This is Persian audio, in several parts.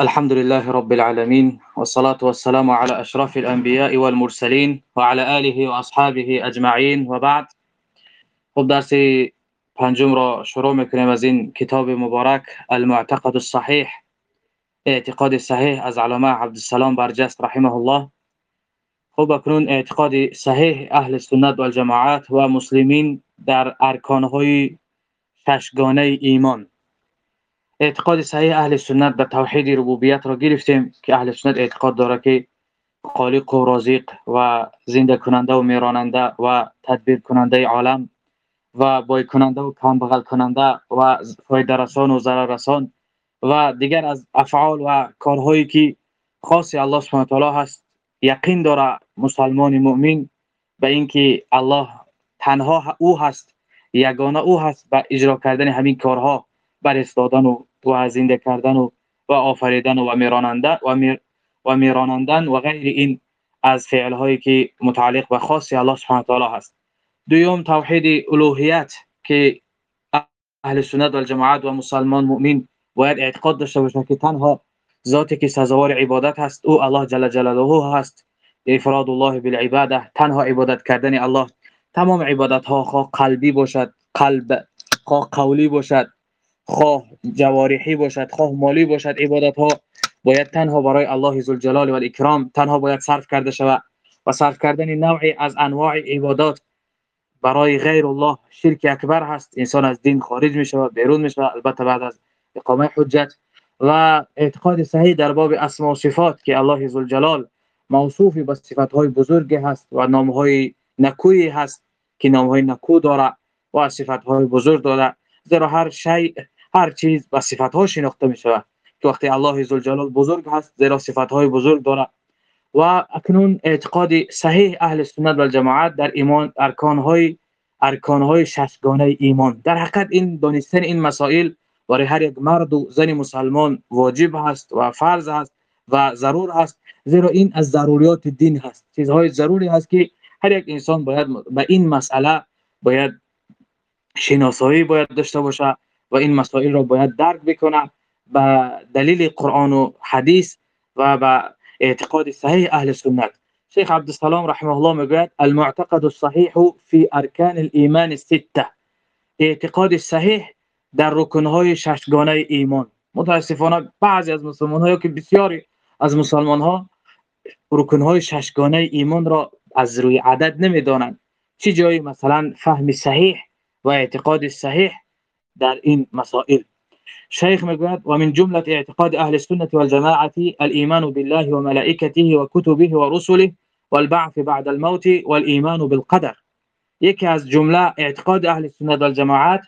الحمد لله رب العالمين والصلاة والسلام على أشرف الأنبياء والمرسلين وعلى آله وأصحابه أجمعين. وبعد خب درس پنجم را شروع میکنیم از این کتاب مبارک المعتقد الصحيح اعتقاد صحیح از علامه عبدالسلام برجست رحمه الله. خب اکنون اعتقاد صحیح أهل سنت و الجماعات و مسلمین در ارکانهای ششگانه ایمان. اعتقاد صحیح اهل سنت به توحید ربوبیت را گرفتیم که اهل سنت اعتقاد داره که خالق و رازق و زنده کننده و میراننده و تدبیر کننده عالم و بای کننده و کم بغل کننده و فایده رسان و ضرر رسان و دیگر از افعال و کارهایی که خاص الله سبحانه تعالی هست یقین داره مسلمان مؤمن به اینکه الله تنها او هست یگانه او هست به اجرا کردن همین کارها بر استادن و و زنده کردن و و آفریدن و میراننده و میر و میرانندن و غیر این از فعل هایی که متعلق به خاص الله سبحانه تعالی هست. دوم توحید الوهیت که اهل سنت و جماعت و مسلمان مؤمن باید اعتقاد داشته باشه که تنها ذاتی که سزاوار عبادت هست او الله جل جلاله هست. افراد الله بالعباده تنها عبادت کردن الله. تمام عبادت ها خواه قلبی باشد قلب خواه قولی باشد. خواه جوارحی باشد خواه مالی باشد. عبادت ها باید تنها برای الله ذوالجلال و الاکرام تنها باید صرف کرده شود و صرف کردن نوعی از انواع عبادات برای غیر الله شرک اکبر هست. انسان از دین خارج می شود بیرون می شود البته بعد از اقامه حجت. و اعتقاد صحیح در باب اسما و صفات که الله ذوالجلال موصوف به صفات های بزرگ هست و نام های نکوی هست که نام های نکو داره و صفات های بزرگ داره زیرا هر شیء هر چیز با صفات ها شناخته می شود که وقتی الله ذوالجلال بزرگ هست زیرا صفات های بزرگ داره و اکنون اعتقاد صحیح اهل سنت و جماعت در ایمان ارکان های ارکان های ششگانه ایمان. در حقیقت این دانستن این مسائل برای هر یک مرد و زن مسلمان واجب هست و فرض هست و ضرور هست. زیرا این از ضروریات دین هست. چیزهای ضروری هست که هر یک انسان باید به این مسئله باید شناسایی باید داشته باشه. و این مسائل را باید درک بکنه به دلیل قرآن و حدیث و به اعتقاد صحیح اهل سنت. شیخ عبدالسلام رحمه الله می‌گوید المعتقد الصحيح في ارکان الايمان السته. اعتقاد صحیح در رکنهای ششگانه ایمان. متاسفانه بعضی از مسلمان ها که بسیاری از مسلمان ها رکنهای ششگانه ایمان را از روی عدد نمی‌دانند. چه جایی مثلا فهم صحیح و اعتقاد صحیح در این مسائل. شيخ مقاد ومن جملة اعتقاد أهل السنة والجماعة الإيمان بالله وملائكته وكتبه ورسله والبعث بعد الموت والإيمان بالقدر. یکی از جملة اعتقاد أهل السنة والجماعات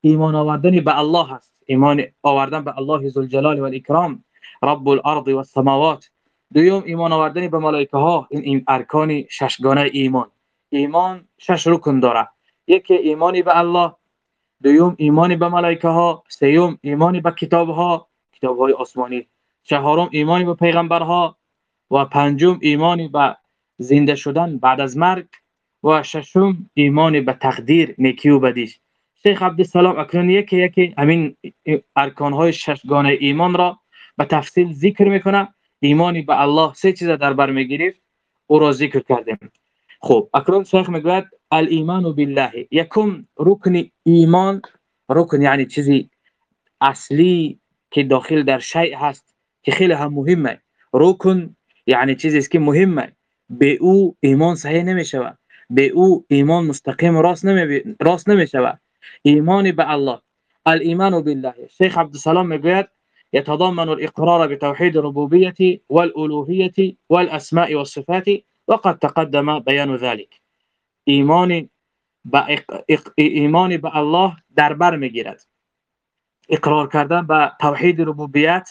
ایمان آوردن به الله هست ایمان آوردن به الله ذوالجلال و الاکرام رب الأرض و السماوات دوم ایمان آوردن به ملائکه ها این, این ارکان ششگانه ایمان. ایمان شش رکن داره یکی ایمانی به الله. دوم ایمانی به ملائکه ها سوم ایمانی به کتاب ها کتاب های آسمانی. چهارم ایمانی به پیغمبرها و پنجم ایمانی به زنده شدن بعد از مرگ و ششم ایمانی به تقدیر نیکی و بدیش شیخ عبدالسلام اکنون یکی یکی همین ارکان های ششگانه ایمان را به تفصیل ذکر می‌کنه. ایمانی به الله سه چیز در بر می‌گیریم او را ذکر کردیم. خب اکنون شیخ میگوید الایمان بالله یکم رکن ایمان رکن یعنی چیزی اصلی که داخل در شیء هست که خیلی هم مهمه. رکن یعنی چیزی که مهمه. به أو ایمان صحیح نمیشه به أو ایمان مستقیم راست نمی راست نمیشه ایمان به الله. الايمان بالله. شیخ عبدالسلام میگوید يتضمن الاقرار بتوحيد الربوبيه والالوهيه والاسماء والصفات وقد تقدم بيان ذلك. ایمان به ایمان به الله در بر میگیرد. إقرار کردن به توحید ربوبیت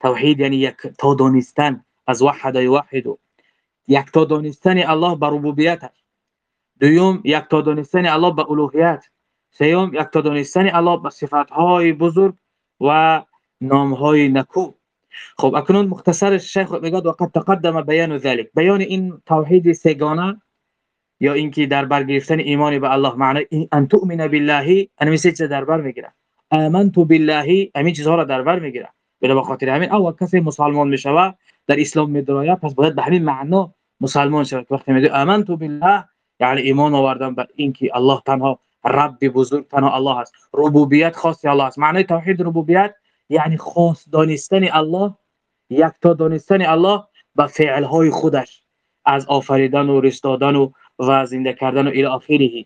توحید یعنی یک تا دانستن از وحد یوحد یک تا دانستن الله به ربوبیت. دوم یک تا دانستن الله به الوهیت. سوم یک تا دانستن الله به صفات های بزرگ و نام های نکو. خب اکنون مختصر شیخ میگه وقت تقدم بیان ذلك بیان این توحید سگانه یا اینکه در بر گرفتن ایمان به الله معنی ان تؤمن بالله ان میشه در بر می‌گیره؟ آمنت بالله همین چیزها را در بر می‌گیره. به خاطر همین اول کسی مسلمان می‌شوه در اسلام میدراید پس باید به همین معنا مسلمان شود. وقتی میگه تو بالله یعنی ایمان آوردن به اینکه الله تنها رب بزرگ تنها الله است ربوبیت خاص الله است معنی توحید ربوبیت یعنی خاص دانستن الله یک تا دانستن الله به فعل های خودش از آفریدن و رستادن و و زنده کردن و الی آخره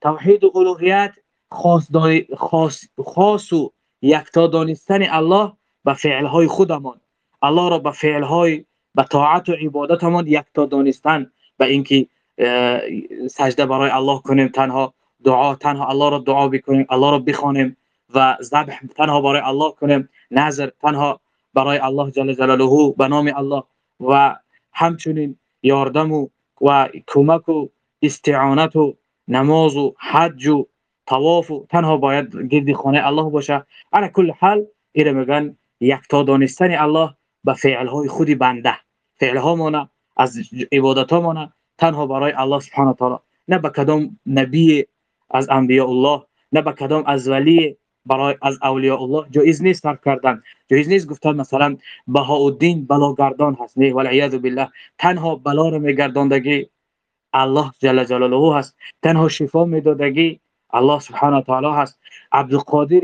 توحید و الوهیت خاص, خاص, خاص و یکتا دانستن الله به فعل های خودمان. الله را به فعل های به طاعت و عبادتمان یکتا دانستن. به اینکه سجده برای الله کنیم تنها دعا تنها الله را دعا بکنیم الله را بخوانیم. و ذبح تنها برای الله کنیم نظر تنها برای الله جل جلاله به نام الله. و همچنین یاردم و کمک و استعانت و نماز و حج و طواف و تنها باید گرد خانه الله باشه. على کل حال ایره میگن یکتا دانستن الله به فعل های خودی بنده. فعل ها مونه از عبادت ها مونه تنها برای الله سبحانه تعالی. نه به کدام نبی از انبیاء الله نه به کدام از ولی برای از اولیاء الله جایز نیست ترک کردن. جایز نیست گفتن مثلا بهاءالدین بلاگردان هست. نه والعیاذ بالله. تنها بلا رو میگرداندگی الله جل جلاله هست. تنها شفا میدادگی الله سبحانه تعالی هست. عبدالقادر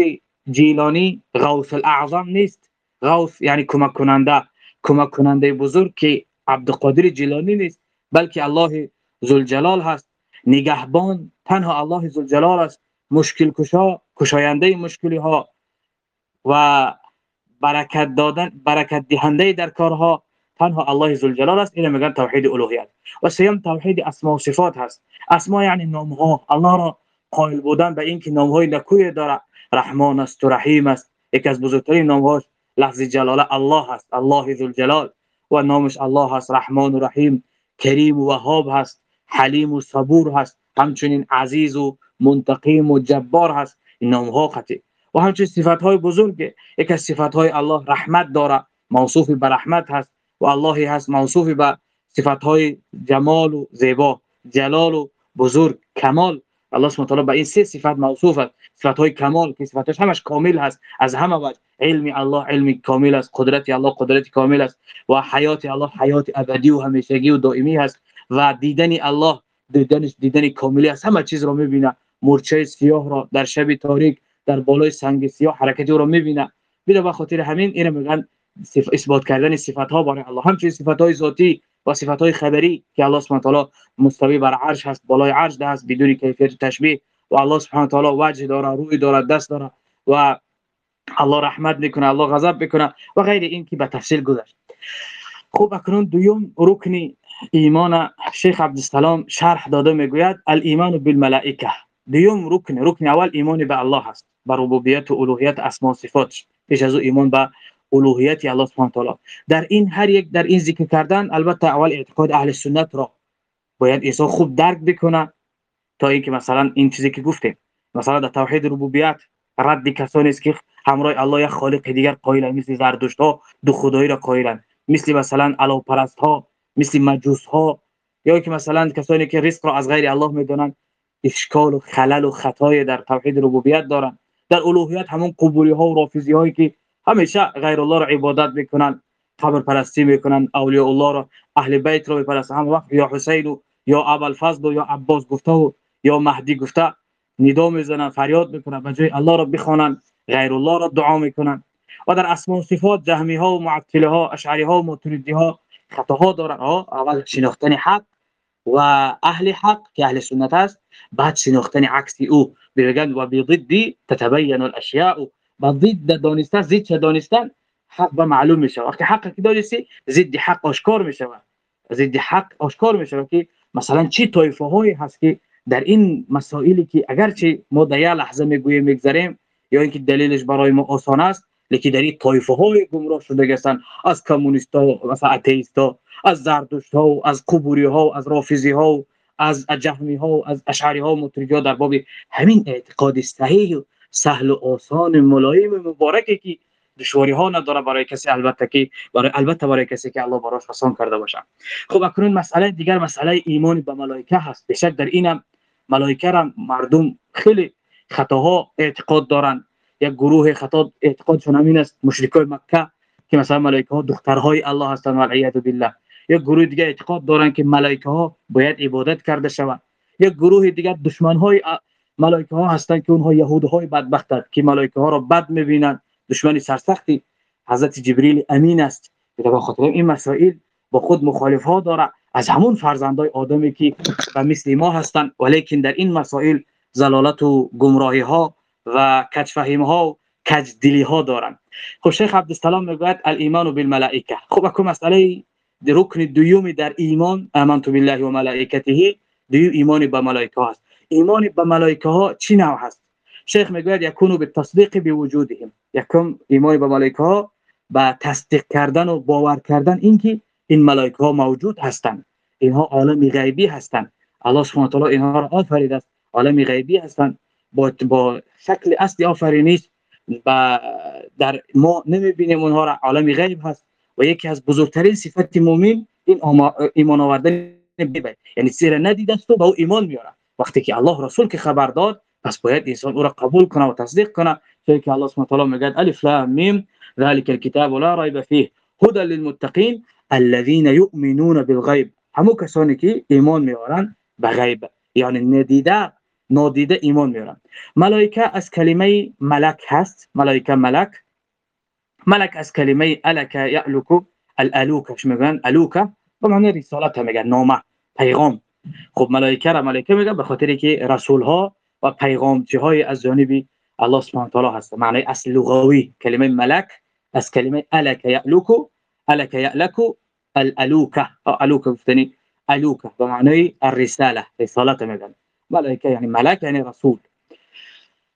جیلانی غوث الاعظم نیست. غوث یعنی کمک کننده. کمک کننده بزرگ که عبدالقادر جیلانی نیست بلکه الله ذوالجلال هست. نگهبان تنها الله ذوالجلال است. مشکل کشا کشاینده مشکلی ها و برکت دادن برکت دهنده در کارها تنها الله ذوالجلال است. اینو میگن توحید الوهیت. و سیم توحید اسماء و صفات هست. اسماء یعنی نام ها الله را قائل بودن به اینکه نام های نکوی داره. رحمان است و رحیم است. یکی از بزرگترین نام هاش لفظ جلاله الله است. الله ذوالجلال. و نامش الله هست رحمان و رحیم. کریم و وهاب هست. حلیم و صبور هست. همچنین عزیز و منتقیم و جبار هست. نام ها و همچنین صفات های بزرگ یک از صفات های الله رحمت داره. موصوف به رحمت هست. و الله هست موصوف به صفات های جمال و زیبا جلال و بزرگ کمال. الله سبحانه تعالی به این سه صفت موصوف است. صفات های کمال که صفاتش همش کامل هست. از همه وجه. علم الله علم کامل است. قدرت الله قدرت کامل است. و حیات الله حیات ابدی و همیشگی و دائمی هست. و دیدن الله دیدن دیدن کاملی است. همه چیز رو می‌بینه. مورچه سیاه را در شب تاریک در بالای سنگ سیاه حرکت او را می‌بینه بلا به خاطر همین اینو میگن اثبات کردن صفات ها برای الله. همچنین صفات های ذاتی و صفات های خبری که الله سبحانه تعالی مستوی بر عرش هست بالای عرش ده هست بدون کیفیت تشبیه و الله سبحانه تعالی وجه داره روی داره دست داره و الله رحمت می‌کنه الله غضب می‌کنه و غیر این که به تفصیل گذشت. خوب اکنون دوم رکنی ایمان شیخ عبدالسلام شرح داده می‌گوید الایمان بالملائکه. دیوم رکن رکن اول ایمان به الله هست به ربوبیت و الوهیت اسما صفاتش پیش از ایمان به الوهیت الله سبحانه تعالی در این هر یک در این ذکر کردن البته اول اعتقاد اهل سنت را باید انسان خوب درک بکنه تا اینکه مثلا این چیزی که گفتیم مثلا در توحید ربوبیت رد کسانی است که همراه الله یک خالق دیگر قائلن مثل زردشت ها دو خدایی را قائلن مثل مثلا اله پرست ها مثل مجوس ها یا که مثلا کسانی که رزق را از غیر الله می‌دونن اشکال و خلل و خطای در توحید ربوبیت دارن. در الوهیت همون قبولی ها و رافیزی هایی که همیشه غیر الله را عبادت می‌کنن قبر پرستی می‌کنن اولیاء الله را اهل بیت را میپرستن. هم وقت یا حسین و یا ابوالفضل و یا عباس گفته و یا مهدی گفته ندا می‌زنن فریاد می‌کنن به جای الله را بخوانن غیر الله را دعا می‌کنن. و در اسماء و صفات جهمی ها و معطله ها اشعری ها و ماتریدی ها خطاها دارن. اول شناختن حق و أهل حق که أهل سنت است بعد شناختن عکس أو بگن و بضد تتبین الاشیاء با ضد دانستن ضد دانستن؟ حق به معلوم میشه. وقتی حق که دانستی ضد حق آشکار میشه. ضد حق آشکار میشه. که مثلا چی طایفه هایی هست که در این مسائلی که اگرچه ما در لحظه میگوییم میگذریم یا اینکه دلیلش برای ما آسان است این طایفه های گمراه شده هستند از کمونیست ها مثلا اتئیست ها از زردشت ها از قبوری ها از رافیزی ها از جهمی ها از اشعری ها مترجا در باب همین اعتقاد صحیح و سهل و آسان ملایم مبارکی که دشواری ها نداره برای کسی البته که برای البته برای کسی که الله براش آسان کرده باشه. خب اکنون مسئله دیگر مسئله ایمان به ملائکه هست. بشک در اینم ملائکه را مردم خیلی خطاها اعتقاد دارن. یک گروه خطا اعتقادشون همین است. مشرکای مکه که مثلا ملائکه ها دخترهای الله هستند والعیاذ بالله. یک گروه دیگه اعتقاد دارن که ملائکه ها باید عبادت کرده شود یک گروه دیگه دشمن های ملائکه ها هستند که اونها یهود های بدبخت هستند که ملائکه ها را بد می‌بینند. دشمن سرسختی. حضرت جبریل امین است. به خاطر این مسائل با خود مخالف ها داره از همون فرزندای آدمی که و مثل ما هستند. ولیکن در این مسائل زلالت و گمراهی ها و کج ها و کج دلی ها دارن. خب شیخ عبدالسلام می‌گوید الایمان بالملائکه. خب اكو مسئله رکن دویومی در ایمان امنت بالله و ملائکته دیو ایمان به ملائکه هست. ایمان به ملائکه ها چی نوع هست؟ شیخ می‌گوید یکونو به تصدیق بوجودهم. یکم ایمان به ملائکه ها با تصدیق کردن و باور کردن اینکه این ملائکه ها موجود هستند اینها عالم غیبی هستند الله سبحانه و تعالی اینها را آفریده است. عالم غیبی هستند با با شکل اصلی آفرینش و در ما نمی‌بینیم اونها را عالم غیب هست و یکی از بزرگترین صفت مؤمن این ایمان آوردن به یعنی سیر ندیده است و با او ایمان میاره وقتی که الله رسول که خبر داد پس باید انسان او را قبول کنه و تصدیق کنه. چون که الله سبحانه و میگه الف لام میم ذلك الكتاب لا ريب فيه هدى للمتقين الذين يؤمنون بالغيب همو کسانی که ایمان میارن به غیب. یعنی ندیده نادیده ایمان میارن ملائکه از کلمه ملک هست. ملائکه ملک. ملک از کلمه الک یعلک الالوک میگن؟ الوکه به معنی رسالت میگن نامه پیغام. خب ملائکه را ملائکه میگن به خاطر که رسول ها و پیغامچی های از جانب الله سبحانه و تعالی هست معنی اصل لغوی کلمه ملک از کلمه الک یعلک الک یعلک الالوکه الوکه گفتنی الوکه به معنی الرساله رسالت میگن. ملائکه یعنی ملک یعنی رسول.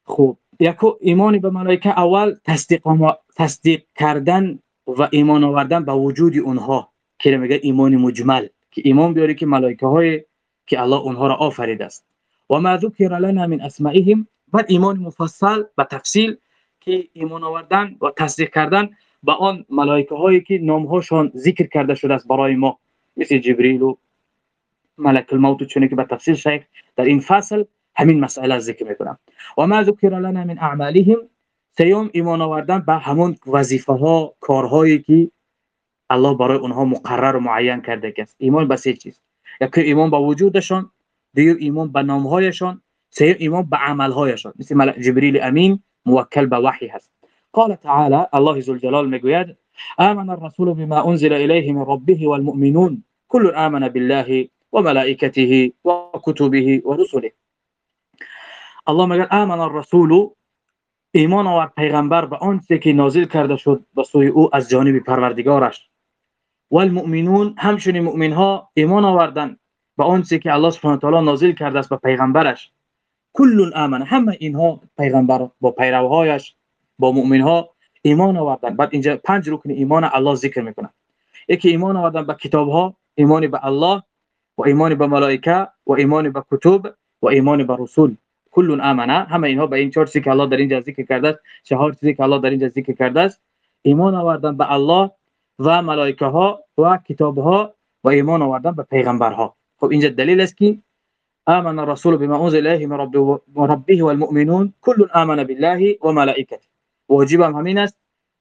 خب یکو ایمان به ملائکه اول تصدیق تصدیق کردن و ایمان آوردن به وجود اونها که میگه ایمان مجمل که ایمان بیاری که ملائکه های که الله اونها را آفریده است. و ما ذکر لنا من اسمائهم بعد ایمان مفصل به تفصیل که ایمان آوردن و تصدیق کردن به آن ملائکه هایی که نام هاشون ذکر کرده شده است برای ما. مثل جبریل و ملک الموت چون که به تفصیل شیخ در این فصل همین مسئله ذکر می‌کنم. و ما ذکر لنا من اعمالهم سیوم ایمان آوردن به همون وظیفه ها کارهایی که الله برای اونها مقرر و معین کرده است. ایمان به سه چیز. یکی ایمان به وجودشان دیگر ایمان به نامهایشان سوم ایمان به عملهایشان. مثل جبریل امین موکل به وحی هست. قال تعالى الله ذو الجلال می‌گوید آمن الرسول بما انزل اليه من ربه والمؤمنون. كل آمن بالله وملائكته وكتبه ورسله. الله میگه آمن الرسول ایمان آورد پیغمبر به آنچه که نازل کرده شد به سوی او از جانب پروردگارش. والمؤمنون همچنین مؤمن ها ایمان آوردن به آنچه که الله سبحانه و تعالی نازل کرده است به پیغمبرش. کل آمن همه اینها پیغمبر با پیروهایش با مؤمن ها ایمان آوردن بعد اینجا پنج رکن ایمان الله ذکر می‌کنه. یکی ایمان آوردن به کتاب ها ایمان به الله. و ایمان به ملائکه و ایمان به کتب و ایمان به رسول کل آمنه همه اینها به این چهار چیزی که الله در اینجا ذکر کرده است چهار چیزی که الله در اینجا ذکر کرده است. ایمان آوردن به الله و ملائکه ها و کتاب ها و ایمان آوردن به پیغمبر ها خب اینجا دلیل است که آمن الرسول بما انزل الیه من ربه والمؤمنون. كل آمن بالله وملائكته واجب هم همین است.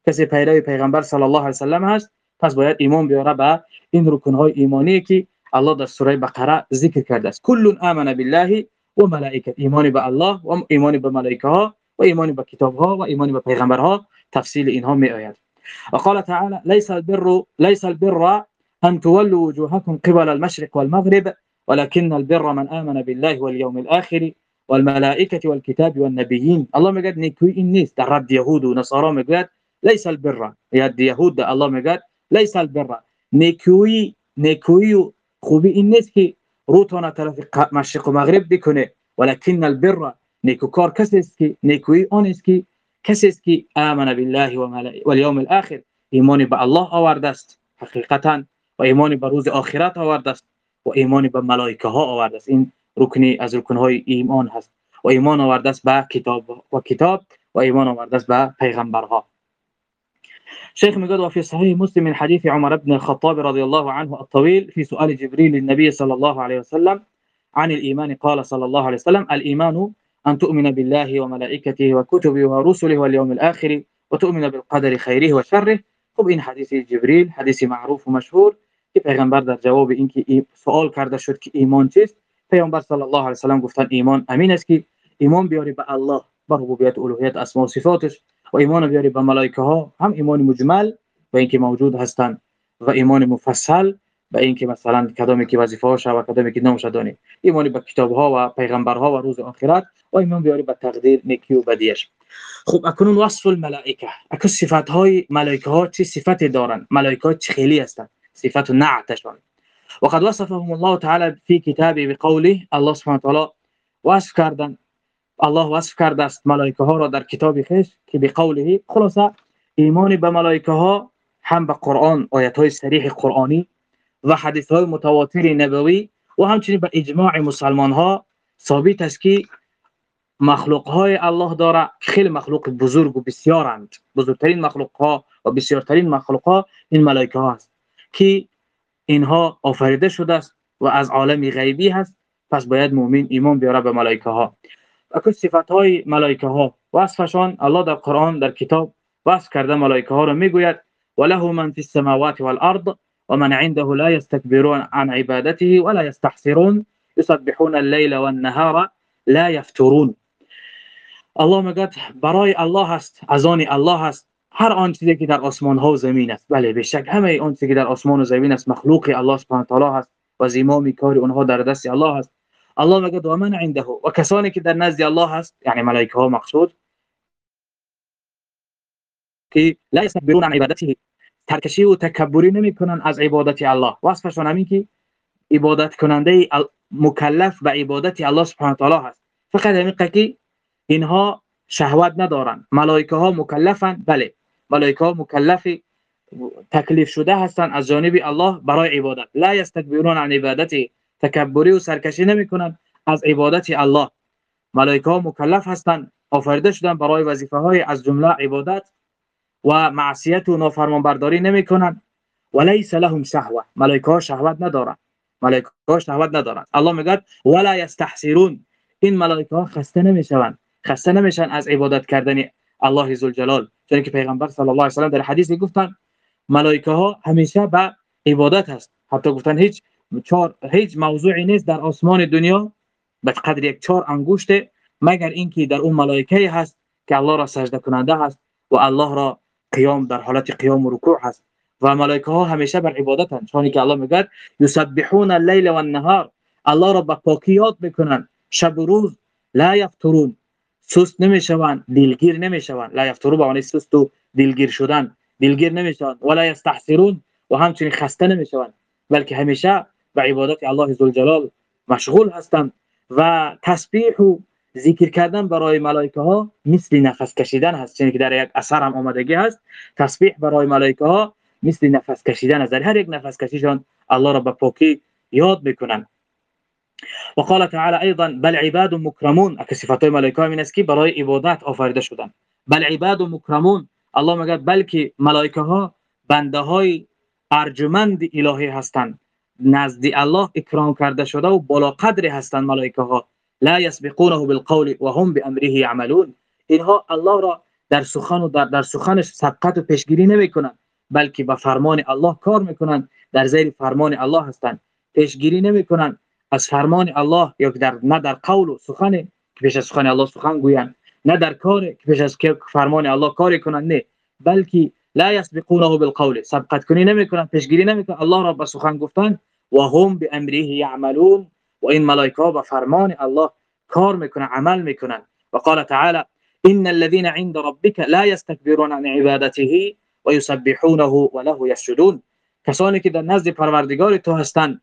کسی پیرو پیغمبر صلی الله علیه و سلم هست پس باید ایمان بیاره به این رکن های ایمانی که الله در سورة بقرة ذکر کرده است. کل آمن بالله و ملائکه. ایمان به الله و ایمان به ملائکه ها و ایمان به کتاب ها و ایمان به پیغمبر ها تفصیل اینها می آید. وقال تعالى ليس البر ليس البر ان تولوا وجوهكم قبل المشرق والمغرب ولكن البر من آمن بالله واليوم الآخر والملائكة والكتاب والنبيين الله میگه نیکویی این نیست. در رد یهود و نصارا ليس البر. یاد یهود الله میگه ليس البر. نیکویی نیکویی و خوبی این نیست که روتون طرف مشرق و مغرب بکنه. ولكن البر نیکوکار کسی است که نیکویی آن است که کسی است که آمن بالله و واليوم الاخر. ایمان به الله آورده است حقیقتا. و ایمان به روز آخرت آورده است. و ایمان به ملائکه ها آورده است. این رکنی از رکن های ایمان هست. و ایمان آورده است به کتاب و کتاب. و ایمان آورده است به پیغمبرها. شيخ مجد وفي صحيح مسلم من حديث عمر بن الخطاب رضي الله عنه الطويل في سؤال جبريل للنبي صلى الله عليه وسلم عن الإيمان. قال صلى الله عليه وسلم الإيمان أن تؤمن بالله وملائكته وكتبه ورسله واليوم الآخر وتؤمن بالقدر خيره وشره. خب این حدیث جبریل حدیث معروف و مشهور که پیغمبر در جواب سوال کرده شد که ایمان چیست پیامبر صلی الله علیه و سلم گفتن ایمان امین است که ایمان الله به ربوبیت الوهیت اسماء و صفاتش. و ایمان بیاری به ملائکه ها هم ایمان مجمل و اینکه موجود هستند و ایمان مفصل به اینکه مثلا کدامی که وظیفه هاش و کدامی که نامش دانی. ایمان به کتاب ها و پیغمبر ها و روز آخرت و ایمان بیاری به تقدیر نیکی و بدیش. خب اکنون وصف الملائکه. اكو صفات های ملائکه ها چه صفتی دارن؟ ملائکه ها چه خیلی هستند صفات نعتشان. وقد وصفهم الله تعالى في كتابه بقوله الله سبحانه وتعالى وصف کردن الله وصف کرده است ملائکه ها را در کتاب خیش که به قوله خلاصه ایمان به ملائکه ها هم به قرآن آیت های صریح قرآنی و حدیث های متواتر نبوی و همچنین به اجماع مسلمان ها ثابت است که مخلوق های الله داره خیلی مخلوق بزرگ و بسیارند. بزرگترین مخلوق ها و بسیارترین مخلوق ها این ملائکه ها است که اینها آفریده شده است و از عالم غیبی هست. پس باید مؤمن ایمان بیاره به ملائکه ها اكو صفات های ملائکه ها وصفشان الله در قرآن در کتاب وصف کرده ملائکه ها را می‌گوید وله من في السماوات والارض ومن عنده لا يستكبرون عن عبادته ولا يستحسرون يسبحون الليل والنهار لا يفترون الله میگه برای الله است از الله است هر آن چیزی که در آسمان ها و زمین است. بله به شک همه آن چیزی که در آسمان و زمین است مخلوق الله سبحانه و تعالی است و زمام کار اونها در دست الله است الله میگه و من عنده. و کسانی که در نزد الله هست یعنی ملائکه ها مقصود. که لا يستكبرون عن عبادته. ترکشی و تکبری از عبادت الله. وصفشون همین که عبادت کننده مکلف به عبادت الله سبحانه و تعالی هست. فقط همین که اینها شهوت ندارن. ملائکه ها مکلفن بله. ملائکه ها مکلف تکلیف شده هستند از جانب الله برای عبادت. لا يستكبرون عن عبادته. تکبری و سرکشی نمی‌کنن. از عبادت الله. ملائکه ها مکلف هستند آفریده شدن برای وظیفه های از جمله عبادت و معصیت و نافرمان برداری نمی‌کنن. وليس لهم شهوه ملائکه ها شهوت ندارن. ملائکه ها شهوت ندارن. الله میگه ولا يستحسرون این ملائکه ها خسته نمی‌شوند. خسته نمیشن از عبادت کردن الله ذوالجلال چون که پیغمبر صلی الله علیه و در حدیث گفتن ملائکه ها همیشه به عبادت هست. حتی گفتن هیچ چهار هیچ موضوعی نیست در آسمان دنیا به قدر یک چهار انگشت مگر اینکه در اون ملائکه هست که الله را سجده کننده هست و الله را قیام در حالت قیام و رکوع هست. و ملائکه ها همیشه بر عبادت هستند چون که الله میگه یسبحون الليل والنهار الله را به پاکی یاد شب و روز لا یفترون. سست نمی‌شوند دلگیر نمی‌شوند. لا یفترو به سست و دلگیر شدن. دلگیر نمی‌شوند. ولا یستحسرون و همچنین خسته نمی‌شوند. بلکه همیشه به عبادت الله ذوالجلال مشغول هستند و تسبیح و ذکر کردن برای ملائکه ها مثل نفس کشیدن هست. چون که در یک اثر هم آمدگی هست. تسبیح برای ملائکه ها مثل نفس کشیدن در هر یک نفس کشیشان الله را به پاکی یاد می‌کنن. وقال تعالى ايضا بل عباد مكرمون اك صفات ملائکه من است که برای عبادت آفریده شدن. بل عباد مکرمون. الله میگه بلکه ملائکه ها بنده های ارجمند الهی هستند. نزد الله اکرام کرده شده و بالا قدری هستند ملائکه ها لا يسبقونه بالقول وهم بامره يعملون اینها الله را در سخن و در, در سخنش سبقت و پیشگیری نمی‌کنند بلکه به فرمان الله کار می‌کنند. در زیر فرمان الله هستند. پیشگیری نمی‌کنند. از فرمان الله یا در نه در قول و سخن که پیش از سخن الله سخن گویند. نه در کار که پیش از فرمان الله کار کنند نه. بلکه لا يسبقونه بالقول. سبقت کنی نمیکنند پیشگیری نمیکنند الله را به سخن گفتن و هم بأمره يعملون. و این فرمان الله کار میکنن عمل میکنن و قال تعالی إن الذين عند ربك لا يستكبرون عن عبادته ويسبحونه وله يسجدون. کسانی که در نزد پروردگار تو هستند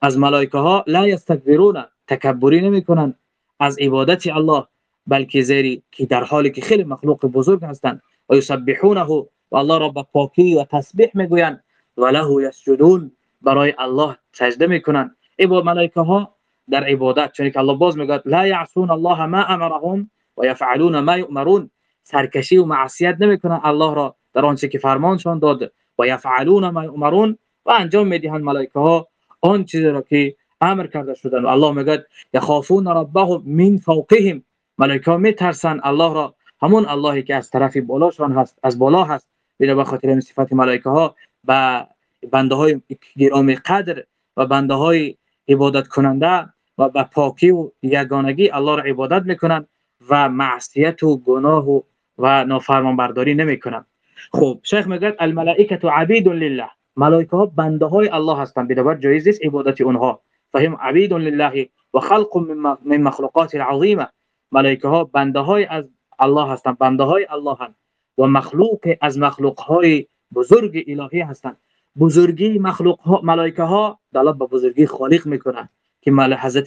از ملائکه ها لا يستكبرون تکبری نمیکنن. از عبادت الله بلکه زیری که در حالی که خیلی مخلوق بزرگ هستند و یسبحونه و الله را به پاکی و تسبیح می‌گویند و له یسجدون برای الله سجده می‌کنند. ای ملائکه ها در عبادت چون که الله باز میگه لا يعصون الله ما امرهم و يفعلون ما يؤمرون سرکشی و معصیت نمی‌کنن الله را در آنچه که فرمانشان داد و يفعلون ما يؤمرون و انجام می‌دهند ملائکه ها آن چیزی را که امر کرده شدن و الله میگه یخافون ربهم من فوقهم. ملائکه میترسن الله را همون اللهی که از طرف بالاشان هست از بالا هست. به خاطر این صفت ملائکه ها به بنده های گرامی قدر و بنده های عبادت کننده و به پاکی و یگانگی الله را عبادت می‌کنند و معصیت و گناه و, و نافرمان برداری نمی‌کنند. خب شیخ میگه الملائکه عبید لله. ملائکه ها بنده های الله هستند. بدبر جایز است عبادت اونها. فهم عبید لله و خلق من مخلوقات العظیمه. ملائکه ها بنده های از الله هستند. بنده های الله هستند. و مخلوق از مخلوق های بزرگ الهی هستند. بزرگی مخلوق ها ملائکه ها دلالت به بزرگی خالق می‌کنند که مال حضرت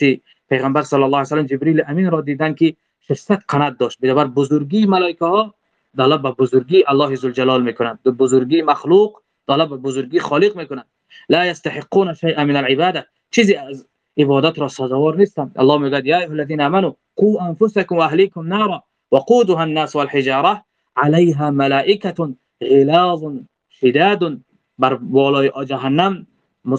پیغمبر صلی الله علیه و جبریل امین را دیدن که 600 قنات داشت. بنابر بزرگی ملائکه ها طلب به بزرگی الله ذوالجلال می‌کنند. به بزرگی مخلوق طلب به بزرگی خالق می‌کنند. لا يستحقون شيئا من العباده چیزی از عبادت را سزاوار نیستند. الله میگه یا ایها الذين امنوا قوا انفسكم واهليكم نارا وقودها الناس والحجاره عليها ملائكه غلاظ شداد بر بالای جهنم.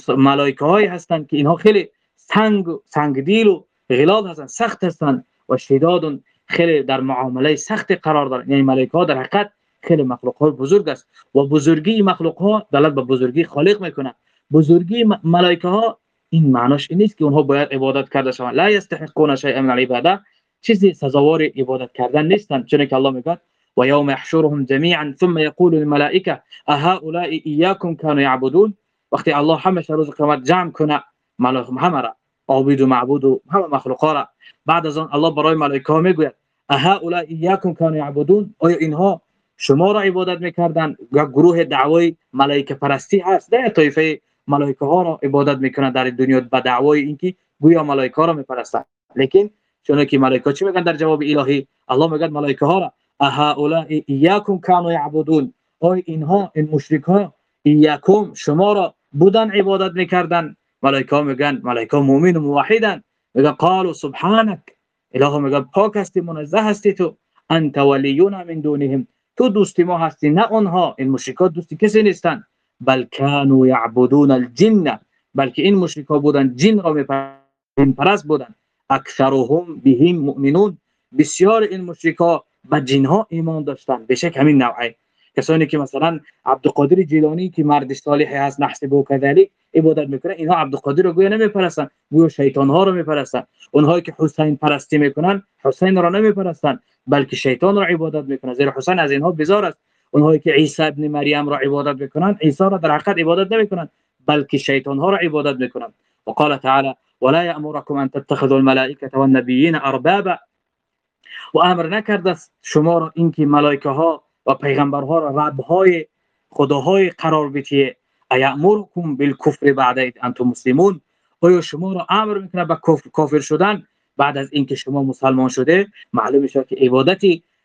ملائکه های هستند که اینها خیلی سنگ سنگ دیل و غلاظ هستند سخت هستند و شداد خیلی در معامله سخت قرار دارند یعنی ملائکه ها در حقیقت خیلی مخلوق ها بزرگ است و بزرگی مخلوق ها دلالت به بزرگی خالق می‌کنه. بزرگی ملائکه ها این معناش این نیست که اونها باید عبادت کرده شوند. لا یستحقون شیئا من العباده. چیزی سزاوار عبادت کردن نیستند چون که الله میگه و یوم یحشرهم جميعا ثم يقول للملائکه اهؤلاء اياكم كانوا يعبدون؟ وقتی الله همه روز قیامت جمع کنه ملائکه همه را عابد و معبود و مخلوقا بعد از الله برای ملائکه می‌گوید اهؤلاء اياكم كانوا يعبدون؟ آیا اینها شما را عبادت می‌کردن یا گروه دعوی ملائکه پرستی هست؟ نه طایفه ملائکه ها را عبادت می‌کنند در دنیا به دعوای اینکه گویا ملائکه را میپرستند. لیکن چون که ملائکه چی میگن در جواب الهی؟ الله میگه ملائکه ها را. اهؤلاء اياكم كانوا يعبدون آیا اینها این مشرک ها ایاکم شما را بودن عبادت می‌کردن. ملائکه میگن ملائکه مؤمن و موحدن. میگن قالوا سبحانك اله میگه پاک هستی منزه هستی تو. انت ولیون من دونهم. تو دوستی ما هستی نه آنها. این مشرکات دوستی کسی نیستن. بل كانوا يعبدون الجن. بلکه این مشرکا بودن جن را میپرست بودن. اکثرهم بهم مؤمنون. بسیار این مشرکا به جن ها ایمان داشتن. بشک همین نوعی. کسانی که مثلا عبدالقادر جیلانی که مرد صالحی هست نحسبه کذلک عبادت می‌کنه اینها عبدالقادر رو گویا نمیپرستن. گویا شیطان ها رو میپرستن. اونهایی که حسین پرستی می‌کنن حسین را نمیپرستن بلکه شیطان را عبادت می‌کنن. زیرا حسین از اینها بیزار است. اونهایی که عیسی ابن مریم را عبادت می‌کنن عیسی را در حقیقت عبادت نمی‌کنن بلکه شیطان ها را عبادت می‌کنن. وقال تعالی ولا يأمركم ان تتخذوا الملائكه والنبيين اربابا و امر نکرده شما را اینکه ملائکه ها و پیغمبرها را رب های خداهای قرار بدید ایامرکم بالکفر بعد انتم مسلمون. آیا شما را امر می‌کنه به کافر شدن؟ بعد از اینکه شما مسلمان شده معلوم شد که عبادت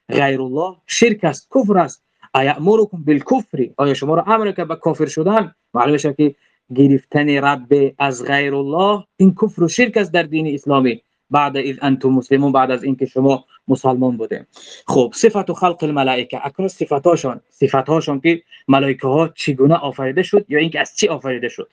غیر الله شرک است کفر است. ایامرکم بالکفر. آیا شما را امر که به کافر شدن؟ معلوم شد که گرفتن رب از غیر الله این کفر و شرک است در دین اسلامی. بعد از انتم مسلمون بعد از اینکه شما مسلمان بوده. خب صفت و خلق الملائکه. اکنون صفاتاشون صفاتاشون که ملائکه ها چگونه آفریده شد یا اینکه از چی آفریده شد.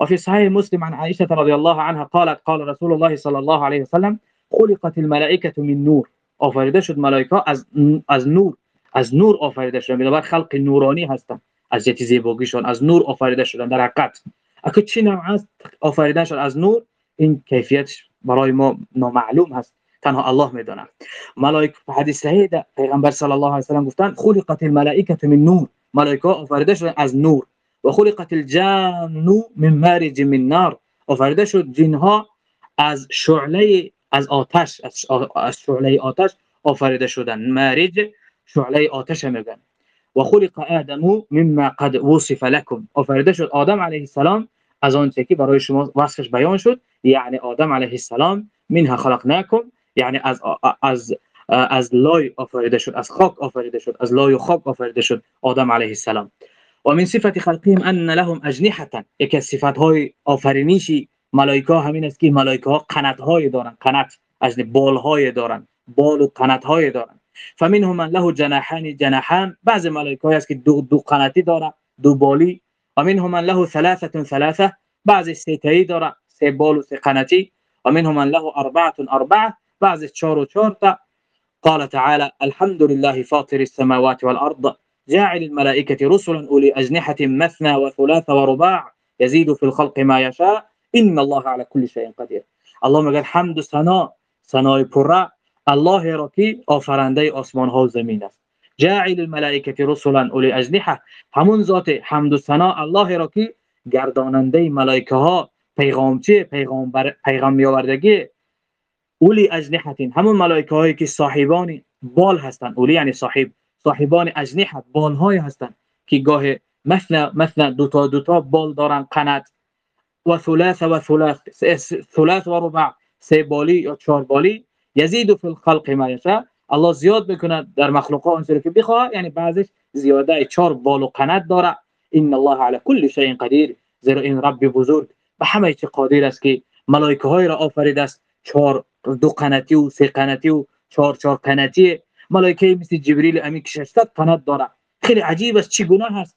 وفي صحيح مسلم عن عائشة رضي الله عنها قالت قال رسول الله صلى الله عليه وسلم خلقت الملائكة من نور. آفریده شد ملائکه از از نور از نور آفریده شدن. بنابر خلق نورانی هستند از جهت زیباییشون از نور آفریده شدن. در حقیقت اگه چی نوع است؟ آفریده شد از نور. این کیفیت برای ما نامعلوم هست. تنها الله می‌دونه ملائکه حدیث صحیح پیغمبر صلی الله علیه و سلم گفتن خلقت الملائکه من نور. ملائکه آفریده شدن از نور. و خلقت الجان من مارج من نار. آفریده شد جنها از شعله از آتش از شعله آتش آفریده شدن. مارج شعله آتش میگن. و خلق آدم مما قد وصف لكم آفریده شد. آدم علیه السلام از آن که برای شما وصفش بیان شد یعنی آدم علیه السلام منها خلقناکم یعنی از از از لای آفریده شد از خاک آفریده شد از لای و خاک آفریده شد آدم علیه السلام. و من صفت خلقهم ان لهم اجنحه یکی از صفات های آفرینشی ملائکه همین است که ملائکه ها قنات های دارن قنات از بال های دارن بال و قنات های دارن. فمنهم من له جناحان جناحان بعض ملائکه هست که دو دو قناتی داره دو بالی. و منهم من له ثلاثه ثلاثه بعض سه تایی داره سه بال و سه قناتی و منهم من له اربعة اربعة بعض چهار و چهار تا. قال تعالى الحمد لله فاطر السماوات والأرض جاعل الملائكة رسلا أولي أجنحة مثنى وثلاث ورباع يزيد في الخلق ما يشاء إن الله على كل شيء قدير الله میگه حمد و ثنا ثنای پره الله را که آفرنده آسمان ها و زمین است. جاعل الملائکة رسلا اولی اجنحة همون ذات حمد و ثنا الله را که گرداننده ملائکه ها پیغامچه پیغامبر پیغام میآوردگی اولی اجنحه همون ملائکه هایی که صاحبان بال هستند اولی یعنی صاحب. صاحبان اجنحه بال های هستند که گاه مثل مثل دو تا دو تا بال دارن قنات و ثلاث و ثلاث ثلاث و ربع. سه بالی یا چهار بالی. یزید فی الخلق ما یشاء. الله زیاد می‌کنه در مخلوقات اونچه که بخواه یعنی بعضش زیاده چهار بال و قنات داره. ان الله على كل شيء قدیر. زیرا این رب بزرگ. به همه چی قادر است که ملائکه های را آفرید است. چهار دو قناتی و سه قناتی و چهار چهار قناتی ملائکه مثل جبریل امین که 600 قنات داره. خیلی عجیب است چی گناه است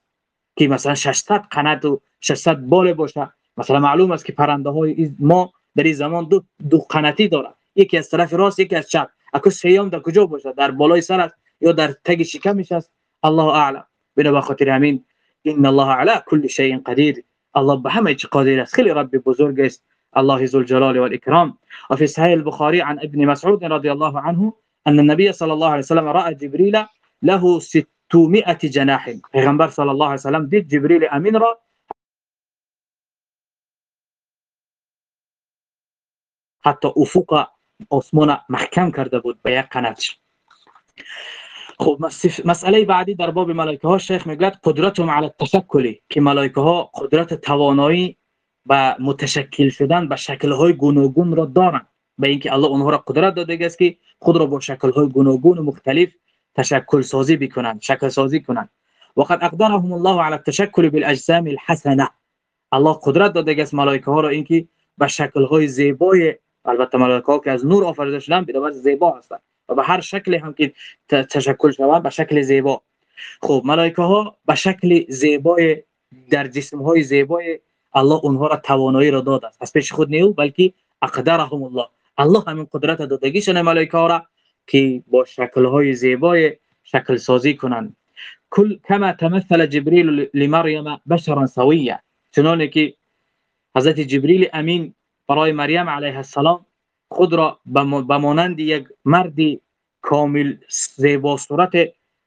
که مثلا 600 قنات و 600 بال باشه. مثلا معلوم است که پرنده های ما در این زمان دو دو قناتی داره. یکی از طرف راست یکی از چپ. اكو سیام در کجا باشه؟ در بالای سر است یا در تگ شکمش است؟ الله اعلم. بنا بخاطر همین ان الله على كل شيء قدير الله به همه چی قادر است خیلی رب بزرگ است. الله ذو الجلال والإكرام. وفي صحيح البخاري عن ابن مسعود رضي الله عنه أن النبي صلى الله عليه وسلم رأى جبريل له 600 جناح. پیغمبر صلی الله علیه وسلم دید جبریل امین را. حتی افق آسمان محکم کرده بود به یک خب مسئله بعدی در باب ملائکه ها شیخ میگه قدرتهم علی التشکلی که ملائکه ها قدرت توانایی و متشکل شدن به شکل های گوناگون را دارند به اینکه الله اونها را قدرت داده است که خود را با شکل های گوناگون مختلف تشکل سازی بکنند شکل سازی کنند. وقد اقدرهم الله على التشکل بالاجسام الحسنه. الله قدرت داده است ملائکه ها را اینکه به شکل های زیبای البته ملائکه ها که از نور آفریده شدن به زیبا هستند. و به هر شکل هم که تشکل شوند به شکل زیبا. خب ملائکه ها به شکل زیبای در جسم های زیبای الله اونها را توانایی را داده است. از پیش خود نیو بلکه اقدرهم الله. الله همین قدرت دادگیشون ملائکه ها را که با شکل های زیبای شکل سازی کنند. کل کما تمثل جبریل لمریم بشرا سویا. چنانه که حضرت جبریل امین برای مریم علیه السلام خود را به مانند یک مردی کامل زیبا صورت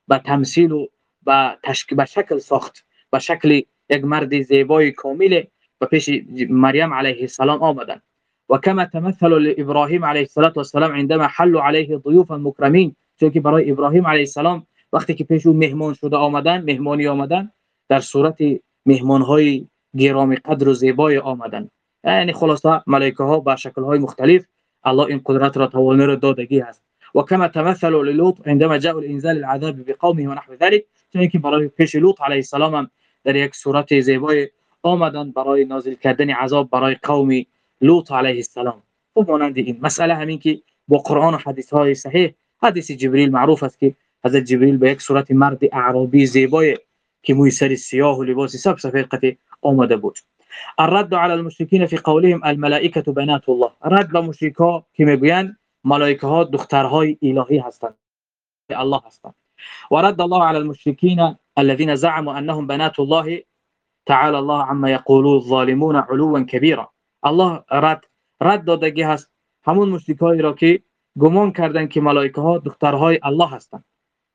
به تمثیل و به تشکیل به شکل ساخت به شکل یک مرد زیبای کامل به پیش مریم علیه السلام آمدند و کما تمثل لابراهیم علیه السلام عندما حلوا علیه ضیوف مکرمین چون که برای ابراهیم علیه السلام وقتی که پیش او مهمان شده آمدن مهمانی آمدن در صورت مهمان های گرامی قدر و زیبای آمدن. یعنی خلاصه ملائکه ها با شکل های مختلف الله این قدرت را توانه را دادگی است و کما للوط عندما جاء الإنزال العذاب بقومه و نحو ذلك چون که برای لوط علیه السلام در یک صورت زیبای آمدن برای نازل کردن عذاب برای قوم لوط علیه السلام. و مانند این مسئله همین که با قرآن و حدیث های صحیح حدیث جبریل معروف است که حضرت جبریل به یک صورت مرد اعرابی زیبای که موی سر سیاه و لباس سب سفید قطع آمده بود. الرد على المشركين في قولهم الملائكة بنات الله. رد به مشرکا که میگویند ملائکه ها دخترهای الهی الله هستند. ورد الله على المشركين الذين زعموا انهم بنات الله تعالى الله عما يقولون الظالمون علوا كبيرا الله رد رد دادگی هست همون مشرکایی را که گمان کردن که ملائکه ها دخترهای الله هستند.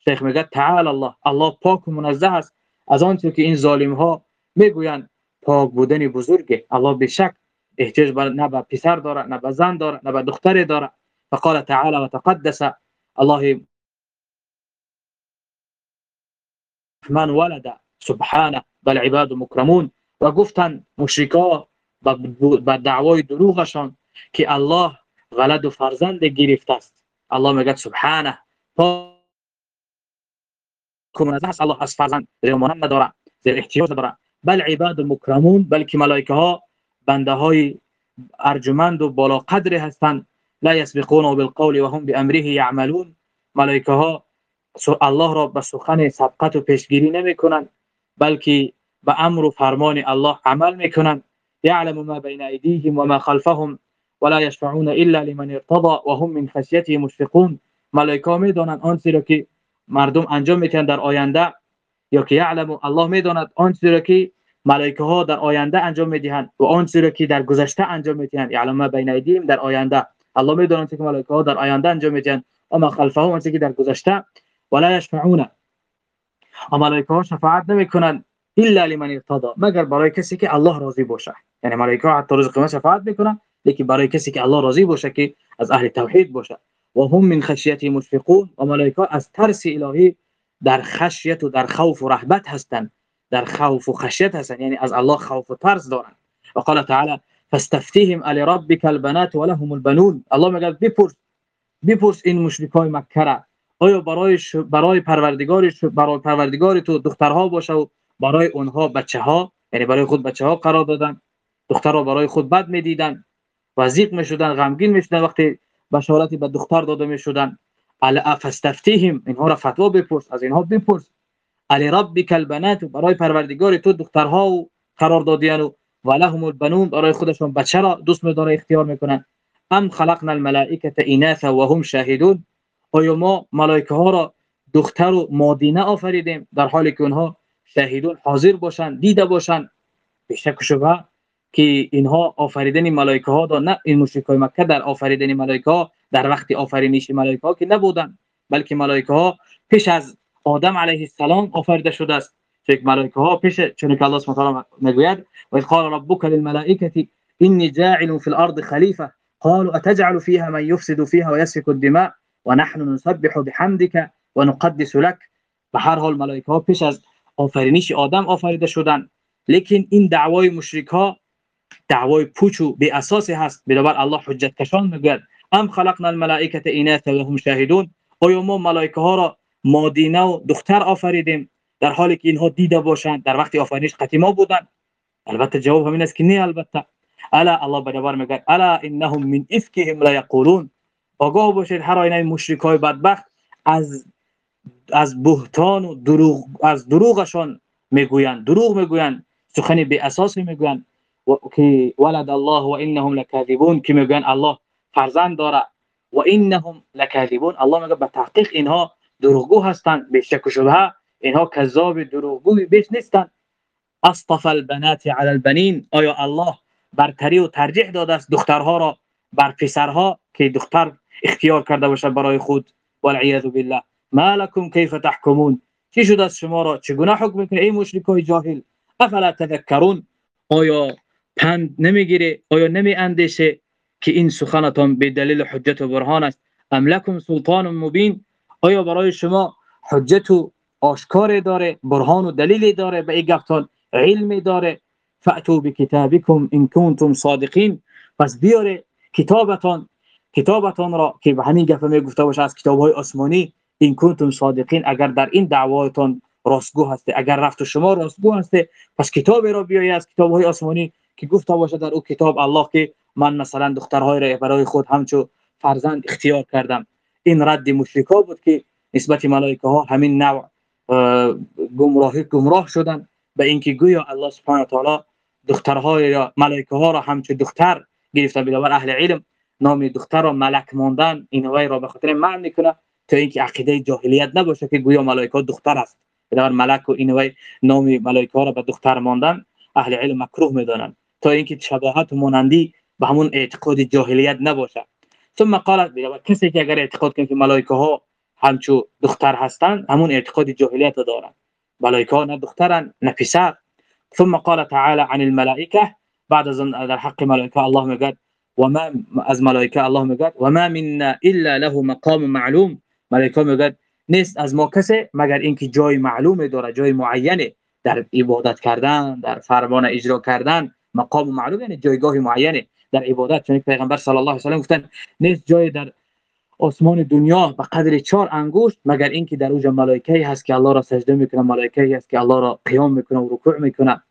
شیخ میگه تعالی الله الله پاک و منزه است از آنچه که این ظالم ها میگویند. پاک بودن بزرگه. الله به شک احتیاج به نه به پسر داره نه به زن داره نه به دختر داره. فقال تعالی و تقدس الله من ولد سبحانه بل عباد مکرمون. و گفتن مشرکا با دعوای دروغشان که الله ولد و فرزند گرفته است. الله میگه سبحانه پاک الله از فرزند ریمانند نداره زیر احتیاج داره. بل عباد مکرمون بلکه ملائکه ها بنده های ارجمند و بالا قدر هستند. لا يسبقون بالقول وهم بامره يعملون ملائکه ها الله را به سخن سبقت و پیشگیری نمی کنند بلکه به أمر و فرمان الله عمل می کنند يعلم ما بين ايديهم وما خلفهم ولا يشفعون الا لمن ارتضى وهم من خشيته مشفقون. ملائکه میدانند آن چیزی که مردم انجام میتن در آینده. یا که یعلم الله می‌داند آن چیزی که ملائکه ها در آینده انجام می‌دهند و آن چیزی که در گذشته انجام می‌دهند. یعلم بین ایدیم در آینده. الله می‌داند که ملائکه ها در آینده انجام می‌دهند. اما خلفهم آن که در گذشته ولا یشفعون. و ملائکه ها شفاعت نمی‌کنند الا لمن ارتضى مگر برای کسی که الله راضی باشه. یعنی ملائکه ها حتی روز قیامت شفاعت می‌کنند لیکن برای کسی که الله راضی باشه که از اهل توحید باشه. و هم من خشیته مشفقون. و ملائکه از ترس الهی در خشیت و در خوف و رهبت هستند. در خوف و خشیت هستند. یعنی از الله خوف و ترس دارند. و قال تعالی فاستفتهم علی ربک البنات ولهم البنون. الله میگه بپرس بپرس این مشرکای مکه را. آیا برای برای پروردگار برای پروردگار تو دخترها باشه و برای اونها بچه ها یعنی برای خود بچه ها قرار دادن. دخترها برای خود بد می‌دیدن. و زیق می‌شدن غمگین می‌شدن وقتی بشارتی به دختر داده می‌شدن. الا فاستفتهم اینها را فتوا بپرس از اینها بپرس. علی ربک البنات؟ برای پروردگار تو دخترها و قرار دادیان و ولهم البنون؟ برای خودشون بچه را دوست میداره اختیار می‌کنن. ام خلقنا الملائکه اناثا وهم شاهدون؟ آیا ما ملائکه ها را دختر و مادینه آفریدیم؟ در حالی که اونها شاهدون حاضر باشند دیده باشند بیشک شبه که اینها آفریدن ملائکه ها نه این مشرکای مکه در آفریدن ملائکه ها در وقت آفرینش ملائکه ها که نبودن بلکه ملائکه ها پیش از آدم علیه السلام آفریده شده است. چون ملائکه ها پیش چون که الله سبحانه می‌گوید و قال ربك للملائکه اني جاعل في الارض خلیفه قالوا اتجعل فيها من يفسد فيها ويسفك الدماء ونحن نسبح بحمدك ونقدس لك به هر حال ملائکه ها پیش از آفرینش آدم آفریده شدند. لیکن این دعوای مشرک ها دعوای پوچ و بی اساس هست. بنابر الله حجت کشان می‌گوید. ام خلقنا الملائکه اناثا وهم شاهدون؟ آیا ما ملائکه ها را مادینه و دختر آفریدیم؟ در حالی که اینها دیده باشند در وقتی آفرینش قتیما بودند البته جواب همین است که نه البته. الا الله بنابر میگه الا انهم من افکهم لا یقولون. آگاه باشید هر آینه مشرکای بدبخت از از بهتان و دروغ از دروغشان می‌گویند. دروغ می‌گویند سخن بی اساس می‌گویند. که ولد الله و انهم لکاذبون. که میگن الله. فرزند داره. و انهم لکاذبون. الله میگه به تحقیق اینها دروغگو هستند به شک و شبهه. اینها کذاب دروغگو بیش نیستند. اصطفى البنات على البنین. آیا الله برتری و ترجیح داده است دخترها را بر پسرها که دختر اختیار کرده باشد برای خود؟ والعیاذ بالله. ما لكم كيف تحكمون چی شده است شما را؟ چگونه حکم می‌کنید؟ ای مشرکای جاهل افلا تذکرون؟ آیا پند نمی‌گیره؟ آیا نمی اندیشه که این سخنتان به دلیل حجت و برهان است. ام لکم سلطان مبین. آیا برای شما حجت و آشکار داره برهان و دلیل داره به این گفتان علم داره؟ فاتو بکتابکم ان کنتم صادقین. پس بیاره کتابتان کتابتان را که به همین گفته می گفته باشه از کتاب های آسمانی این کنتم صادقین. اگر در این دعواتون راستگو هسته اگر رفت شما راستگو هسته پس کتابی را بیایی از کتاب های آسمانی که گفته باشه در او کتاب الله که من مثلا دخترهای را برای خود همچو فرزند اختیار کردم. این رد مشرکا بود که نسبت ملائکه ها همین نوع گمراهی گمراه شدن به اینکه گویا الله سبحانه و تعالی دخترهای یا ملائکه ها را همچو دختر گرفتن بنابر اهل علم نام دختر را ملک ماندن این وی را به خاطر معنی کنه تا اینکه عقیده جاهلیت نباشه که گویا ملائکه دختر است. بنابر ملک و این وی نام ملائکه ها را به دختر ماندن اهل علم مکروه می‌دانند تا اینکه شباهت و مانندی به همون اعتقاد جاهلیت نباشه. ثم قالت کسی که اگر اعتقاد کنه که ملائکه ها همچو دختر هستند همون اعتقاد جاهلیت دارند ملائکه ها نه دخترن نه پسر. ثم قال تعالى عن الملائکه بعد از در حق ملائکه الله میگه و ما از ملائکه الله میگه و ما منا الا له مقام معلوم. ملائکه میگه نیست از ما کسی مگر اینکه جای معلوم داره جای معینه در عبادت کردن در فرمان اجرا کردن مقام معلوم یعنی جایگاه معینه در عبادت. چون پیغمبر صلی الله علیه و سلم گفتن نیست جای در آسمان دنیا به قدر چهار انگشت مگر اینکه در اوج ملائکه هست که الله را سجده می‌کنه ملائکه هست که الله را قیام می‌کنه و رکوع می‌کنه.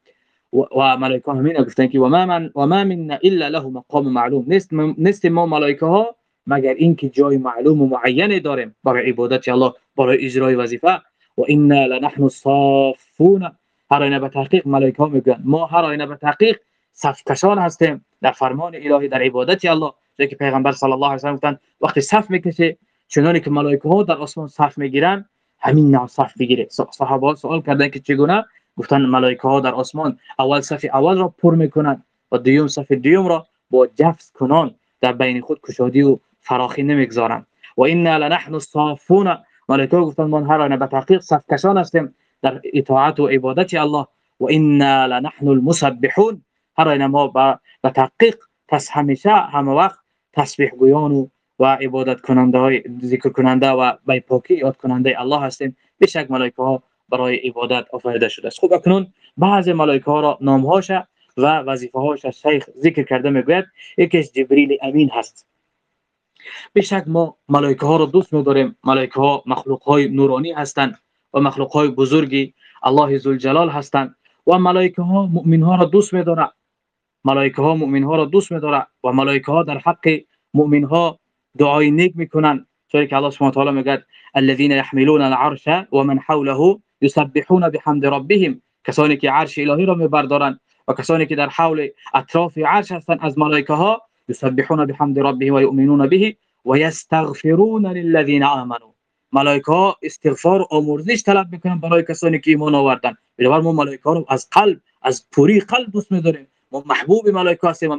و ملائکه همین گفتن که و ما من و ما من الا له مقام معلوم. نیست نیست ما ملائکه ها مگر اینکه جای معلوم و معین داریم برای عبادت الله برای اجرای وظیفه. و انا لنحن الصافون. هر آینه به تحقیق ملائکه ها میگن ما هر آینه به تحقیق صف کشان هستیم. در فرمان الهی در عبادت الله چون که پیغمبر صلی الله علیه و سلم گفتن وقتی صف می‌کشه چنانی که ملائکه ها در آسمان صف می‌گیرن همین نوع صف بگیره صحابه سوال کردن که چگونه؟ گفتن ملائکه ها در آسمان اول صف اول را پر می‌کنن و دوم صف دوم را با جفت کنان در بین خود کشادی و فراخی نمی‌گذارن. و انا لنحن الصافون. ملائکه گفتن ما هر به تحقیق صف کشان هستیم در اطاعت و عبادت الله. و انا لنحن المسبحون. هر ما به تحقیق پس همیشه همه وقت تسبیح گویان و و عبادت کننده های ذکر کننده و به پاکی یاد کننده الله هستیم. بشک ملائکه ها برای عبادت آفریده شده است. خب اکنون بعضی ملائکه ها را نام هاش و وظیفه هاش شیخ ذکر کرده می‌گوید یکیش جبریل امین هست. بشک ما ملائکه ها را دوست می‌داریم ملائکه ها مخلوق های نورانی هستند و مخلوق های بزرگی الله ذوالجلال هستند و ملائکه ها مؤمن ها را دوست می‌دارند. ملائکه ها مؤمن ها را دوست می‌دارند و ملائکه ها در حق مؤمن ها دعای نیک می‌کنن. چون که الله سبحانه و تعالی میگه الذين يحملون العرش ومن حوله يسبحون بحمد ربهم. کسانی که عرش الهی را میبردارند و کسانی که در حول اطراف عرش هستند از ملائکه ها يسبحون بحمد ربهم ويؤمنون به ويستغفرون للذين آمنوا. ملائکه استغفار و آمرزش طلب می‌کنن برای کسانی که ایمان آوردن. بنابر ما ملائکه رو از قلب از پوری قلب دوست می‌داریم. محبوب ملائکه هستیم و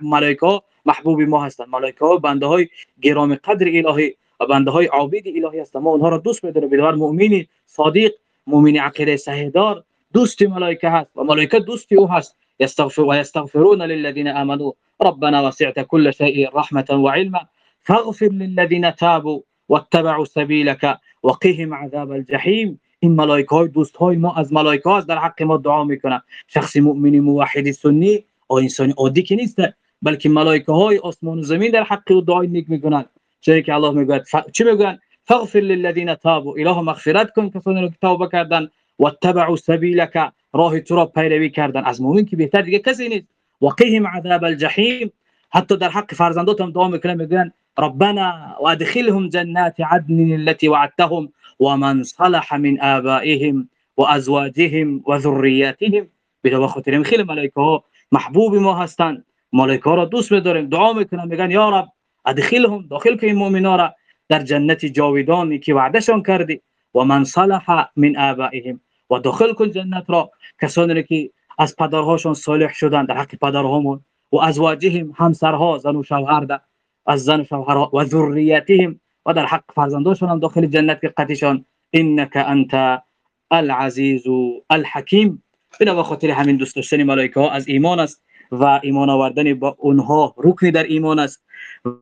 ملائکه محبوب ما هستند ملائکه بنده های گرام قدر الهی و بنده های عابد الهی هستند ما اونها را دوست می‌داریم. بدون مؤمن صادق مؤمن عقیده صحیح دار دوست ملائکه هست و ملائکه دوست أو هست. يستغفر ويستغفرون للذين آمنوا. ربنا وسعت كل شيء رحمة وعلما فاغفر للذين تابوا واتبعوا سبيلك وقهم عذاب الجحيم این ملائکه های دوست های ما از ملائکه هست در حق ما دعا می‌کنن. شخص مؤمن موحد سنی. او انسان عادی که نیست بلکه ملائکه های آسمان و زمین در حق او دعای نیک می‌کنن. چه که الله میگه ف... میگن فاغفر للذین تابوا. اله مغفرت کن کسانی که توبه کردن. و تبعوا سبیلک. راه تو را پیروی کردن. از مؤمن که بهتر دیگه کسی نیست. وقهم عذاب الجحیم. حتی در حق فرزنداتم دعا می‌کنن میگن ربنا وادخلهم جنات عدن التي وعدتهم. ومن صلح من آبائهم وأزواجهم وذرياتهم. به خاطر خیلی ملائکه ها محبوب ما هستند. ملائکه را دوست می‌داریم دعا میکنن میگن یا رب ادخلهم داخل این مؤمنا را در جنت جاویدانی که وعدهشان کردی. و من صلح من آبائهم و داخل کن جنت را. کسانی که از پدرهاشون صالح شدن در حق پدرهامون و ازواجهم همسرها زن و شوهر از زن و شوهرها و ذریتهم و در حق فرزنداشون هم داخل جنت که قطیشان إنك أنت العزیز الحکیم بنا خاطر همین دوست داشتن ملائکه ها از ایمان است و ایمان آوردن با اونها رکنی در ایمان است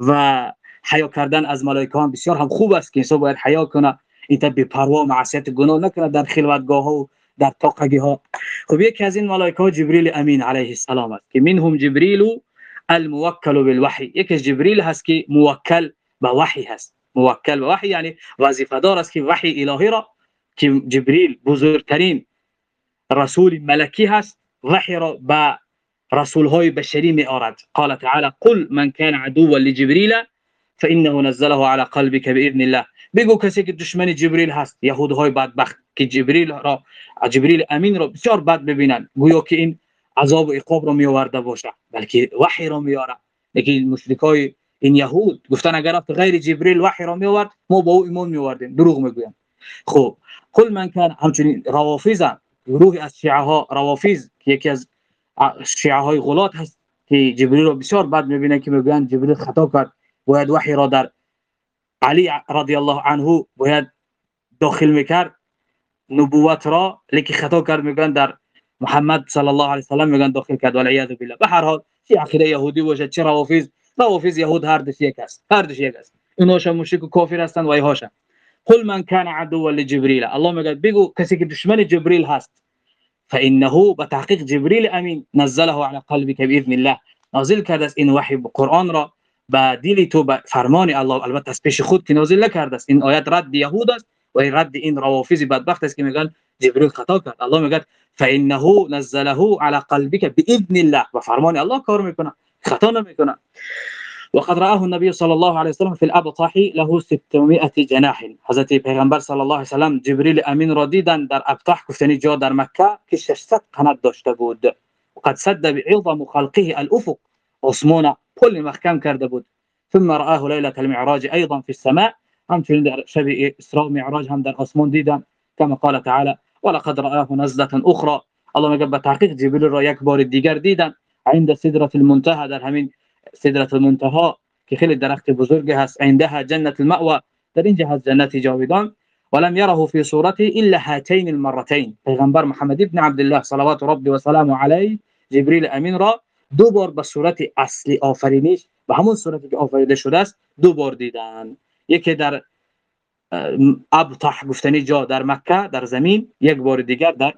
و حیا کردن از ملائکه هم بسیار هم خوب است که انسان باید حیا کنه. این بی پروا معصیت گناه نکنه در خلوتگاه ها و در تاقگی ها خب یکی از این ملائکه ها جبریل امین علیه السلام است که منهم جبریل الموکل بالوحی. یکی جبریل هست که موکل به وحی هست. موکل. به وحی یعنی وظیفه دار است که وحی الهی را که جبریل بزرگترین رسول ملکی هست وحی را به رسول های بشری می آرد قال تعالی قل من كان عدوا لجبريل فانه نزله على قلبك بإذن الله. بگو کسی که دشمن جبریل هست یهود های بدبخت که جبریل را جبریل امین را بسیار بد ببینن. گویا که این عذاب و عقاب را می آورده باشه بلکه وحی را می آورد لیکن مشرکای این یهود گفتن اگر غیر جبریل وحی را می آورد ما با أو ایمان می آوردیم دروغ میگویم. خب قل من کان همچنین روافیز گروه از شیعه ها روافیز که یکی از شیعه های غلات هست که جبریل رو بسیار بد میبینن که میگن جبریل خطا کرد. باید وحی را در علی رضی الله عنه باید داخل میکرد. نبوت را لیکن خطا کرد میگن در محمد صلی الله علیه و سلم میگن داخل کرد. والعیاذ بالله. به هر حال چه عقیده یهودی باشه چه روافیز روافیز یهود هر دش یک است هر دش یک است ایناش مشرک و کافر هستند و ایهاشن قل من كان عدوا لجبريل الله میگه بگو کسی که دشمن جبریل هست فانه بتحقيق جبريل امين نزله على قلبك باذن الله نازل کرده است این وحی قرآن را به دل تو به فرمان الله البته از پیش خود که نازل نکرده است این آیت رد یهود است و این رد این روافض بدبخت است که میگن جبريل خطا کرد الله میگه فانه نزله على قلبك باذن الله و فرمان الله کار میکنه خطا نمیکنه وقد رآه النبي صلى الله عليه وسلم في الأبطح له 600 جناح. حضرت پیغمبر صلی الله علیه وسلم جبریل امین را دیدن در ابطح گفتنی جا در مکه که 600 قنات داشته بود. وقد سد بعظم خلقه الأفق. عثمان پل محکم کرده بود. ثم رآه ليله المعراج أيضا في السماء. همچنین در شب اسراء معراج هم در آسمان دیدم کما قال تعالی ولقد رآه نزلة أخرى. الله میگه به تحقیق جبریل را یک بار دیگر دیدم عند سدرة المنتهى در همین سدرة المنتهى که خیلی درخت بزرگی هست عندها جنت المأوى. در اینجا هست جنت جاودان ولم يره في صورته الا هاتين المرتين پیغمبر محمد ابن عبد الله صلوات ربي وسلامه عليه جبریل امین را دو بار به صورت اصلی آفرینش به همون صورتی که آفریده شده است دو بار دیدن. یکی در ابطح گفتنی جا در مکه در زمین یک بار دیگر در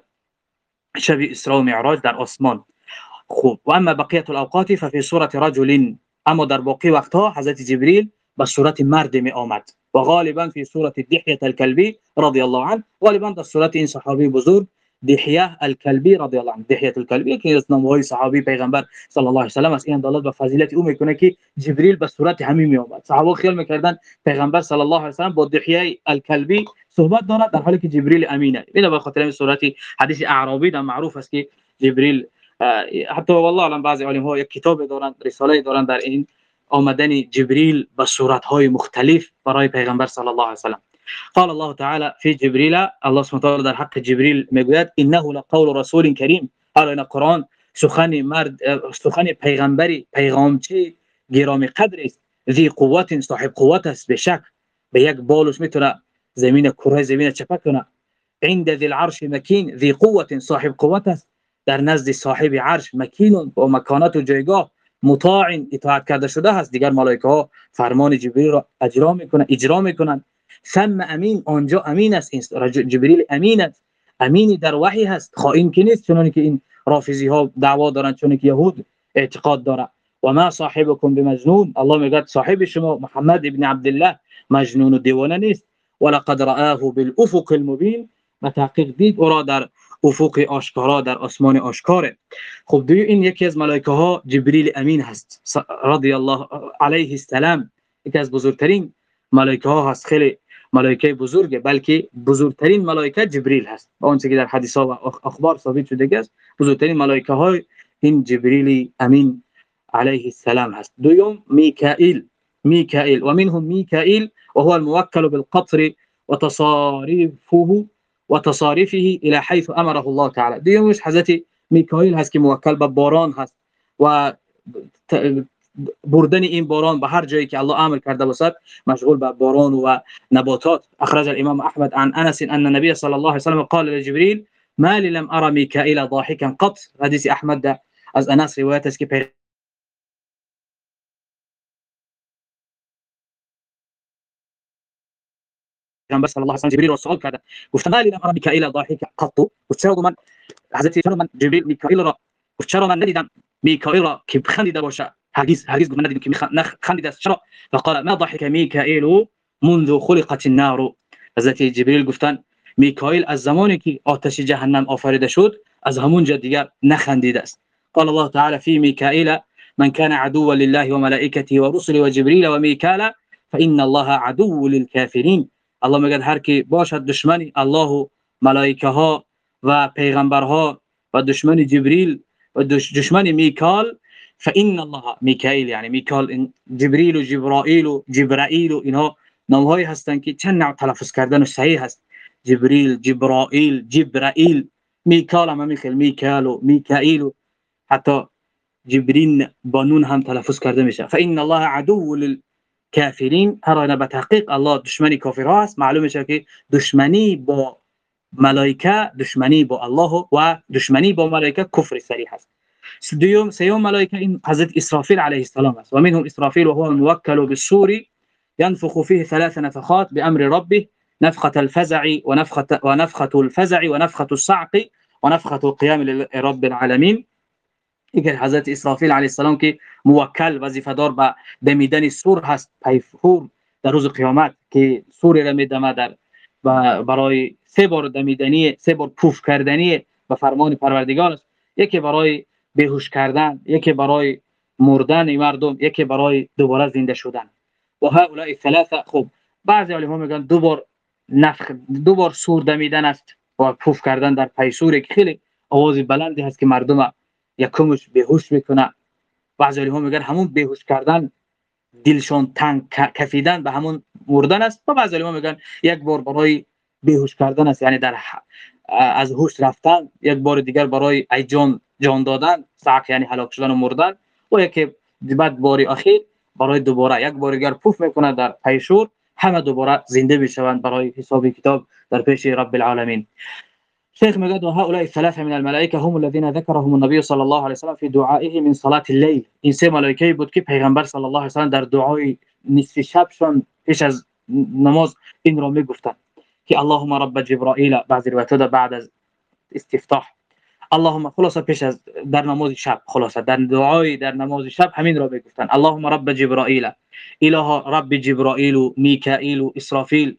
شب اسراء و معراج در آسمان. خوب و اما بقیت الأوقات ففي صورت رجل اما در باقی وقتها حضرت جبریل به صورت مرد می آمد و غالبا فی صورت دحیه الکلبی رضی الله عنه غالبا در صورت این صحابی بزرگ دحیه الکلبی رضی الله عنه. دحیه الکلبی که از نامهای صحابی پیغمبر صلی الله علیه و سلم است این دلالت به فضیلت أو میکنه که جبریل به صورت همین می آمد صحابه خیال میکردن پیغمبر صلی الله علیه و سلم با دحیه الکلبی صحبت دارد در حالی که جبریل امینه. این به خاطر این صورت حدیث اعرابی در معروف است که جبریل حتی والله الان بعضی علم ها یک کتاب دارند رسالة دارند در این آمدن جبریل به صورت های مختلف برای پیغمبر صلی الله علیه و قال الله تعالى في جبريل الله سبحانه وتعالى در حق جبريل میگوید إنه لقول رسول کریم حالا این قرآن سخن مرد سخن پیغمبری پیغامچی گرامی قدر است. ذی قوت صاحب قوت است به شک به یک بالش میتونه زمین کره زمین چپک کنه. عند ذی العرش مکین ذی قوت صاحب قوت است. در نزد صاحب عرش مکین و مکانات و جایگاه مطاع اطاعت کرده شده هست. دیگر ملائکه ها فرمان جبریل را اجرا می‌کنن اجرا می‌کنن. ثم امین آنجا امین است. جبریل امین است. امینی در وحی هست. خائن که نیست چون که این رافضی ها دعوا دارن چون که یهود اعتقاد داره و ما صاحبكم بمجنون. الله میگه صاحب شما محمد ابن عبدالله مجنون و دیوانه نیست. ولقد رآه بالافق المبین. و تحقیق دید او را در افق آشکارا در آسمان آشکاره. خب دوی این یکی از ملائکه ها جبریل امین هست؟ رضی الله علیه السلام. یکی از بزرگترین ملائکه ها هست. خیلی ملائکه بزرگه بلکه بزرگترین ملائکه جبریل هست. آنچه که در حدیث ها و اخبار ثابت شده است بزرگترین ملائکه های این جبریل امین علیه السلام هست. دوم میکائیل. میکائیل. و منهم میکائیل وهو الموكل بالقطر وتصاريفه وتصاريفه إلى حيث أمره الله تعالى. دومش حضرت میکائیل هست که موکل به باران هست؟ و بردن این باران به هر جایی که الله أمر کرده باشد مشغول به باران و نباتات. اخرج الامام احمد عن انس ان النبي صلى الله عليه وسلم قال لجبريل ما لم ارى ميكائيل ضاحكا قط حديث احمد از انس روایت است که پیامبر صلی الله علیه و جبریل سوال کرده گفت ما لي لم ارى ميكائيل ضاحكا قط؟ چرا من؟ حضرت چرا من؟ جبریل میکائیل را. چرا من؟ ندیدم میکائیل را. که بخندیده باشه هرگز هرگز گفت است چرا فقال ما ضحك میکائیل منذ خلقت النار. حضرت جبریل گفتن میکائیل از زمانی که آتش جهنم آفریده شد از همون جا دیگر نخندیده است. قال الله تعالى في ميكائيل من كان عدوا لله وملائكته ورسله وجبريل وميكال فإن الله عدو للكافرين الله میگه هر کی باشد دشمنی الله و ملائکه ها و پیغمبرها و دشمن جبریل و دشمن میکال فان الله میکائیل یعنی میکال جبریل و جبرائیل و جبرائیل و اینها نامهایی هستند که چند نوع تلفظ کردن صحیح هست جبریل جبرائیل جبرائیل میکال هم میخیل میکال و میکائیل حتی جبرین بانون هم تلفظ کرده میشه فان الله عدو للكافرین هر به تحقیق الله دشمنی کافرها است معلوم میشه که دشمنی با ملائکه دشمنی با الله و دشمنی با ملائکه کفر صریح است دوم سيوم ملائكه إن حضرت إسرافيل عليه السلام ومنهم إسرافيل وهو الموكل بالسور ينفخ فيه ثلاث نفخات بأمر ربه نفخة الفزع ونفخه ونفخة الفزع ونفخة الصعق ونفخة القيام لرب العالمين. که حضرت اسرافیل علیه السلام که موکل وظیفه دار به دمیدن سور هست پیفور در روز قیامت که سور را میدمه در برای سه بار دمیدنی سه بار پوف کردنی به فرمان پروردگار است. یکی برای بهوش کردن یکی برای مردن مردم یکی برای دوباره زنده شدن. و هؤلاء ثلاثه خوب بعضی علما میگن دو بار نفخ دو بار سور دمیدن است و پوف کردن در پای سور که خیلی آواز بلندی هست که مردم یکمش بهوش می‌کنه. بعضی علما میگن همون بهوش کردن دلشان تنگ کفیدن به همون مردن است. و بعضی علما میگن یک بار برای بیهوش کردن است. یعنی در از هوش رفتن یک بار دیگر برای ای جان جان دادن سعق یعنی هلاک شدن و مردن. و یکی بعد باری اخیر برای دوباره یک بار دیگر پوف می‌کنه در پیشور همه دوباره زنده بشوند برای حساب کتاب در پیش رب العالمین. شيخ مجد وهؤلاء الثلاثة من الملائكة هم الذين ذكرهم النبي صلى الله عليه وسلم في دعائه من صلاة الليل. این سه ملائکه بود که پیغمبر صلی الله علیه و سلم در دعای نصف شبشون پیش از نماز این را میگفتند که اللهم رب جبرائیل بعض روایت بعد از استفتاح. اللهم خلاصه پیش از در نماز شب خلاصه در دعای در نماز شب همین را بگفتن اللهم رب جبرائیل اله رب جبرائیل و میکائیل و اسرافیل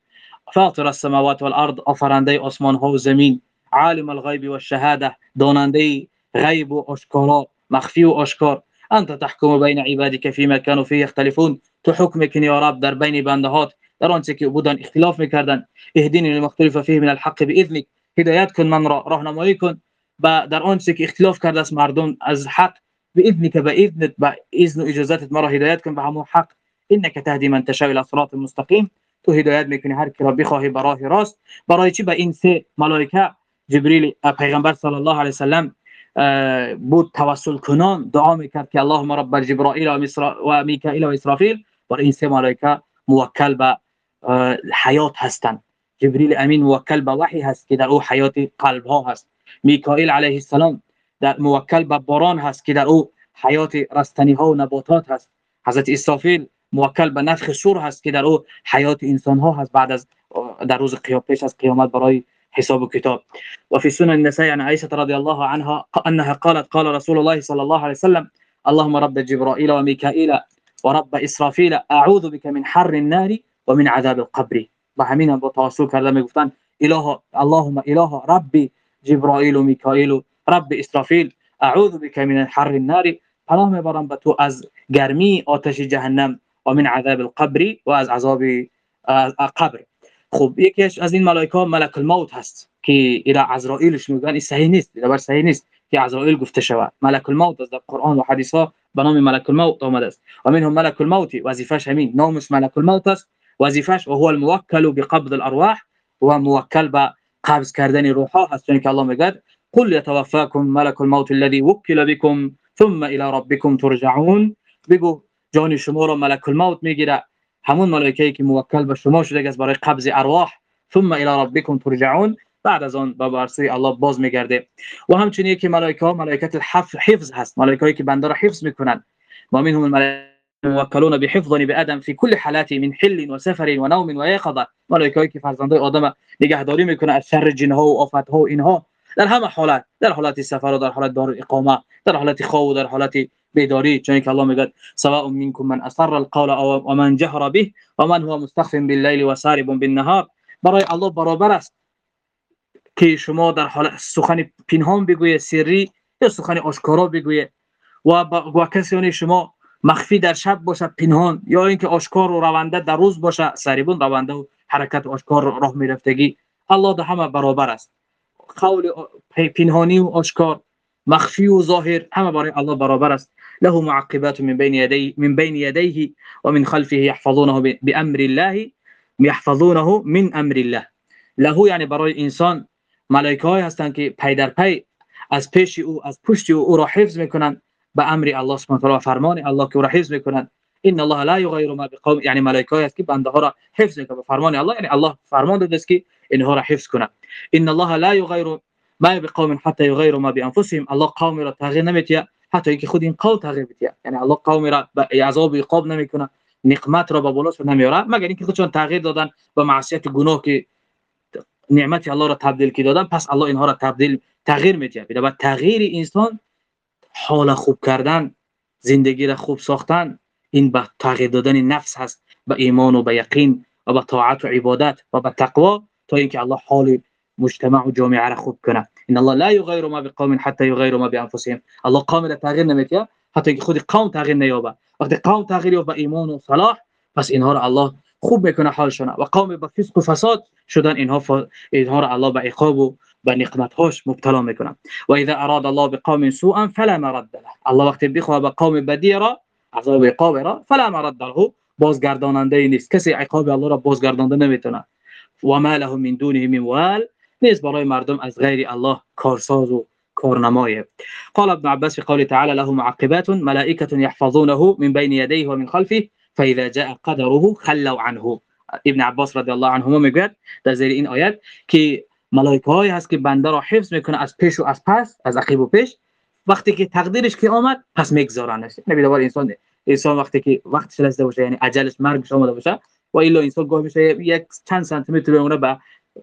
فاطر السماوات والارض آفرنده آسمان ها و زمین عالم الغیب و الشهاده داننده غیب و آشکارا مخفی و آشکار أنت تحكم بین عبادك فيما كانوا فيه يختلفون. تو کنی یا رب در بین بندهات. در آنچه اختلاف میکردن اهدینی لمختلف فيه من الحق بإذنك. هدایت کن من را راهنمایی کن. و در آنچه که اختلاف کرده است مردم از حق بإذنك بإذنت با اذن و اجازتت مرا هدایت کن. به همون حق. إنك تهدی من تشاء إلى صراط مستقیم تو هدایت میکنی هر کی را بخواهی به راه راست. برای چی؟ به این سه ملائکه جبریل پیغمبر صلی الله علیه وسلم بود توسل کنان دعا میکرد که اللهم رب جبرائیل و, و میکائیل و اسرافیل برای این سه ملائکه موکل به حیات هستند. جبریل امین موکل به وحی هست که در أو حیات قلب ها هست. میکائیل علیه السلام در موکل به باران هست که در أو حیات رستنی ها و نباتات هست. حضرت اسرافیل موکل به نفخ سور هست که در أو حیات انسان ها هست بعد از در روز قیامت پیش از قیامت برای حساب كتاب وفي سنن النسائي عن عائشة رضي الله عنها أنها قالت قال رسول الله صلى الله عليه وسلم اللهم رب جبرائيل وميكائيل ورب إسرافيل أعوذ بك من حر النار ومن عذاب القبر. همین با توسل کرده میگفتن إله اللهم إله ربي جبرائيل وميكائيل رب إسرافيل أعوذ بك من حر النار. پناه میبرم به تو از گرمی آتش جهنم و من عذاب القبر و از عذاب قبر. خب یکیش از این ملائکه ملک الموت هست که ایرا عزرائیلش میگن این صحیح نیست بر صحیح نیست که عزرائیل گفته شود. ملک الموت از در قرآن و حدیث ها به نام ملک الموت آمده است. و منهم ملک الموت وظیفش همین نامش ملک الموت است. وظیفش و هو الموکل بقبض الارواح و موکل به قبض کردن روح ها هست چون که الله میگه قل يتوفاكم ملك الموت الذي وكل بكم ثم الى ربكم ترجعون. بگو جان شما را ملک الموت می‌گیره. همون ملائکه که موکل به شما شده است برای قبض ارواح. ثم إلى ربكم ترجعون. بعد از آن به برسه الله باز میگرده. و همچنین که ملائکه ها ملائکه الحفظ هست. ملائکه که بنده را حفظ میکنند. و منهم الملائکه موکلون بحفظ بآدم في كل حالات من حل و سفر و نوم و یقظه ملائکه که فرزندای آدم نگهداری میکنه از شر جن ها و آفت ها و اینها. در همه حالات در حالت سفر و در حالت دار اقامه در حالت خواب و در حالت بیداری چون که الله میگه سواء منكم من اصر القول و من جهر به و من هو مستخف بالليل و سارب بالنهار. برای الله برابر است که شما در حال سخن پنهان بگویه سری یا سخن آشکارا بگویه و با کسی شما مخفی در شب باشه پنهان یا اینکه آشکار و رونده در روز باشه سریبون رونده و حرکت آشکار راه میرفتگی. الله ده همه برابر است. قول پنهانی و آشکار مخفی و ظاهر همه برای الله برابر است. له معقبات من بين يديه من بين يديه ومن خلفه يحفظونه بامر الله يحفظونه من امر الله. له یعنی برای انسان ملائکه های هستند که پی در پی از پیش او از پشت او, او را حفظ می‌کنند به امر الله سبحانه و تعالی. فرمان الله که او را حفظ می‌کنند. ان الله لا یغیر ما بقوم یعنی ملائکه است که بنده ها را حفظ می‌کنند. به فرمان الله یعنی الله فرمان داده است که اینها را حفظ کنند. ان الله لا یغیر ما بقوم حتى یغیروا ما بانفسهم. الله قوم را تغییر نمیتیه حتی اینکه خود این قوم تغییر بده یعنی الله قوم را به عذاب عقاب نمی‌کنه نقمت را به بالاش نمیاره مگر اینکه خودشون تغییر دادن به معصیت گناه که نعمت الله را تبدیل کی دادن پس الله اینها را تبدیل تغییر میده به تغییر انسان حال خوب کردن زندگی را خوب ساختن این به تغییر دادن نفس هست به ایمان و به یقین و به طاعت و عبادت و به تقوا تا اینکه الله حال مجتمع و جامعه را خوب کنه. ان الله لا يغير ما بقوم حتى يغيروا ما بانفسهم. الله قوم را تغییر نمیده. حتی خود قوم تغییر نیابه. وقتی قوم تغییر یابه ایمان و صلاح پس اینها را الله خوب می‌کنه حالشون و قوم با فسق و فساد شدن اینها ف... اینها را الله به عقاب و به نقمت هاش مبتلا می‌کنه. و اذا اراد الله بقوم سوءا فلا مرد له. الله وقتی بخواه به قوم بدی را عذاب عقاب را فلا مرد له. بازگرداننده نیست. کسی عقاب الله را بازگردانده نمی‌تونه. و ما له من دونه من وال. نیست برای مردم از غیر الله کارساز و کارنمای قال ابن عباس في قوله تعالى له معقبات ملائكة يحفظونه من بين يديه ومن خلفه فإذا جاء قدره خلوا عنه. ابن عباس رضی الله عنهما می‌گوید در زیر این آیت که ملائکه هایی هست که بنده را حفظ می‌کنه از پیش و از پس از عقب و پیش وقتی که تقدیرش که آمد پس میگذارنش. نبی دوباره انسان انسان وقتی که وقت رسیده باشه یعنی اجلش مرگش آمده باشه و الا انسان گاه میشه یک چند سانتی متر اون به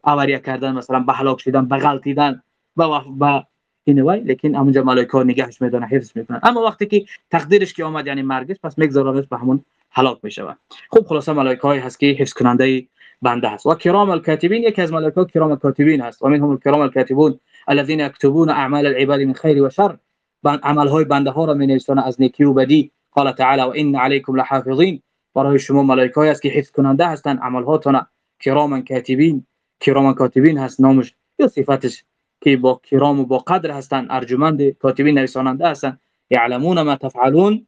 اوریه کردن مثلا به هلاک شدن به غلطیدن به این وای لیکن همونجا ملائکه نگهش می‌دونه حفظ می‌کنن. اما وقتی که تقدیرش که آمد یعنی مرگش پس میگذارنش به همون هلاک میشه خب خلاصه ملائکه های هست که حفظ کننده بنده هست. و کرام الکاتبین یکی از ملائکه کرام الکاتبین هست. و منهم الكرام الكاتبون الذين يكتبون اعمال العباد من خير و شر. عمل های بنده ها را می از نیکی و بدی. قال تعالی و ان علیکم لحافظین. برای شما ملائکه است که حفظ کننده هستند. عمل هاتون کرام کاتبین. کرام کاتبین هست نامش یا صفتش که با کرام و با قدر هستند ارجمند کاتبین نویساننده هستند یعلمون ما تفعلون.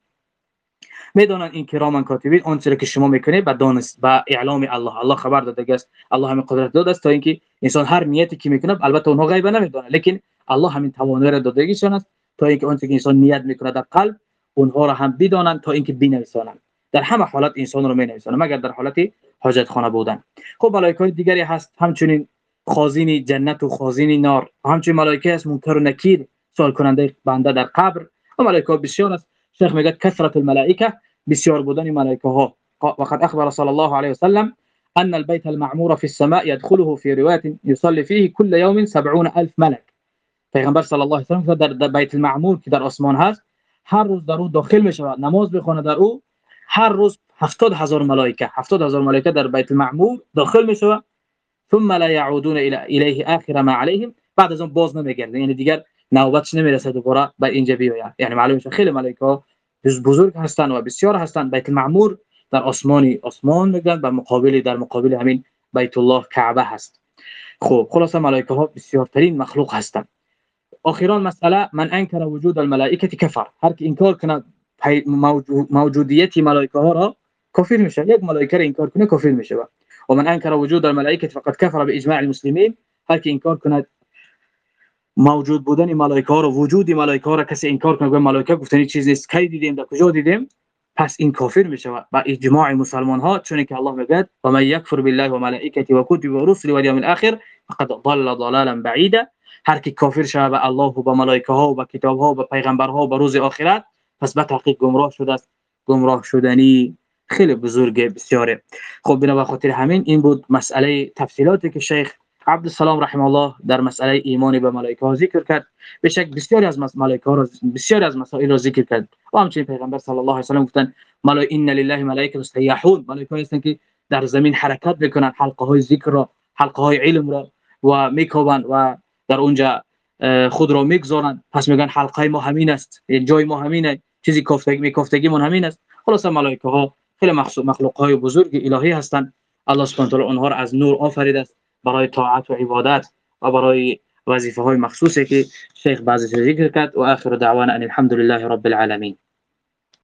می‌دونن این کرام کاتبین اون چیزی که شما می‌کنید با دانست با اعلام الله. الله خبر داده است الله همین قدرت داده است تا اینکه انسان هر نیتی که می‌کنه البته اونها غیب نمی‌دونه لیکن الله همین توانایی را دادگیشان است تا اینکه اون که انسان نیت می‌کنه در قلب اونها را هم بدانند تا اینکه بنویسانند. در همه حالت انسان رو مینویسانند مگر در حالت حاجت خانه بودن. خب ملائکه دیگری هست همچنین خازین جنت و خازین نار. همچنین ملائکه است منکر و نکیر سوال کننده بنده در قبر. و ملائکه بسیار است شیخ میگه کثرت الملائکه بسیار بودن ملائکه ها وقد اخبر صلى الله عليه وسلم ان البيت المعمور في السماء يدخله في روايه يصلي فيه كل يوم 70 الف ملك پیغمبر صلی الله علیه و در بیت المعمور که در آسمان هست هر روز در او داخل می شود نماز بخونه در او هر روز 70 هزار ملائکه 70 هزار ملائکه در بیت المعمور داخل می شود ثم لا يعودون الیه اخر ما عليهم بعد از اون باز نمیگردن. یعنی دیگر نوبتش نمی‌رسه دوباره به اینجا بیاید. یعنی معلومه خیلی ملائکه بزرگ هستند و بسیار هستند بیت المعمور در آسمانی آسمان میگن و مقابل در مقابل همین بیت الله کعبه هست. خب خلاصه ملائکه ها بسیارترین مخلوق هستند اخیرا مسئله من انکر وجود الملائکه کفر. هر کی انکار کنه موجودیت ملائکه ها را کافر میشه یک ملائکه را انکار کنه کافر میشه و من انکر وجود الملائکه فقط کفر بإجماع المسلمین هر کی انکار کنه موجود بودن ملائکه ها را وجود ملائکه ها را کسی انکار کنه ملائکه گفتن چیز نیست کی دیدیم در کجا دیدیم پس این کافر میشه با إجماع مسلمان ها چون که الله میگه و من یکفر بالله و ملائکته و کتبه و رسله و الیوم الآخر فقد ضل ضلالا بعیدا هر کی کافر شود به الله و به ملائکه ها و به کتاب ها و به پیغمبر ها و به روز آخرت پس به تحقیق گمراه شده است. گمراه شدنی خیلی بزرگ بسیاره. خب بنا خاطر همین این بود مسئله تفصیلاتی که شیخ عبدالسلام رحمه الله در مسئله ایمان به ملائکه ها ذکر کرد. به شک بسیاری از ملائکه ها بسیاری از مسائل را ذکر کرد. و همچنین پیغمبر صلی الله علیه و سلم گفتن ملائکه ان لله ملائکه سیاحون ملائکه هستند که در زمین حرکت می‌کنن حلقه های ذکر را حلقه های علم را و میکوبند و در اونجا خود را می‌گذارند. پس میگن حلقه ما همین است. جای ما همینه. چیزی کفتگی میکفتگی من همین است. خلاص ملائکه ها خیلی مخلوق های بزرگ الهی هستند. الله سبحانه و تعالی اونها را از نور آفریده است برای طاعت و عبادت و برای وظیفه های مخصوصی که شیخ بعضی ذکر کرد. و آخر دعوانا ان الحمد لله رب العالمین.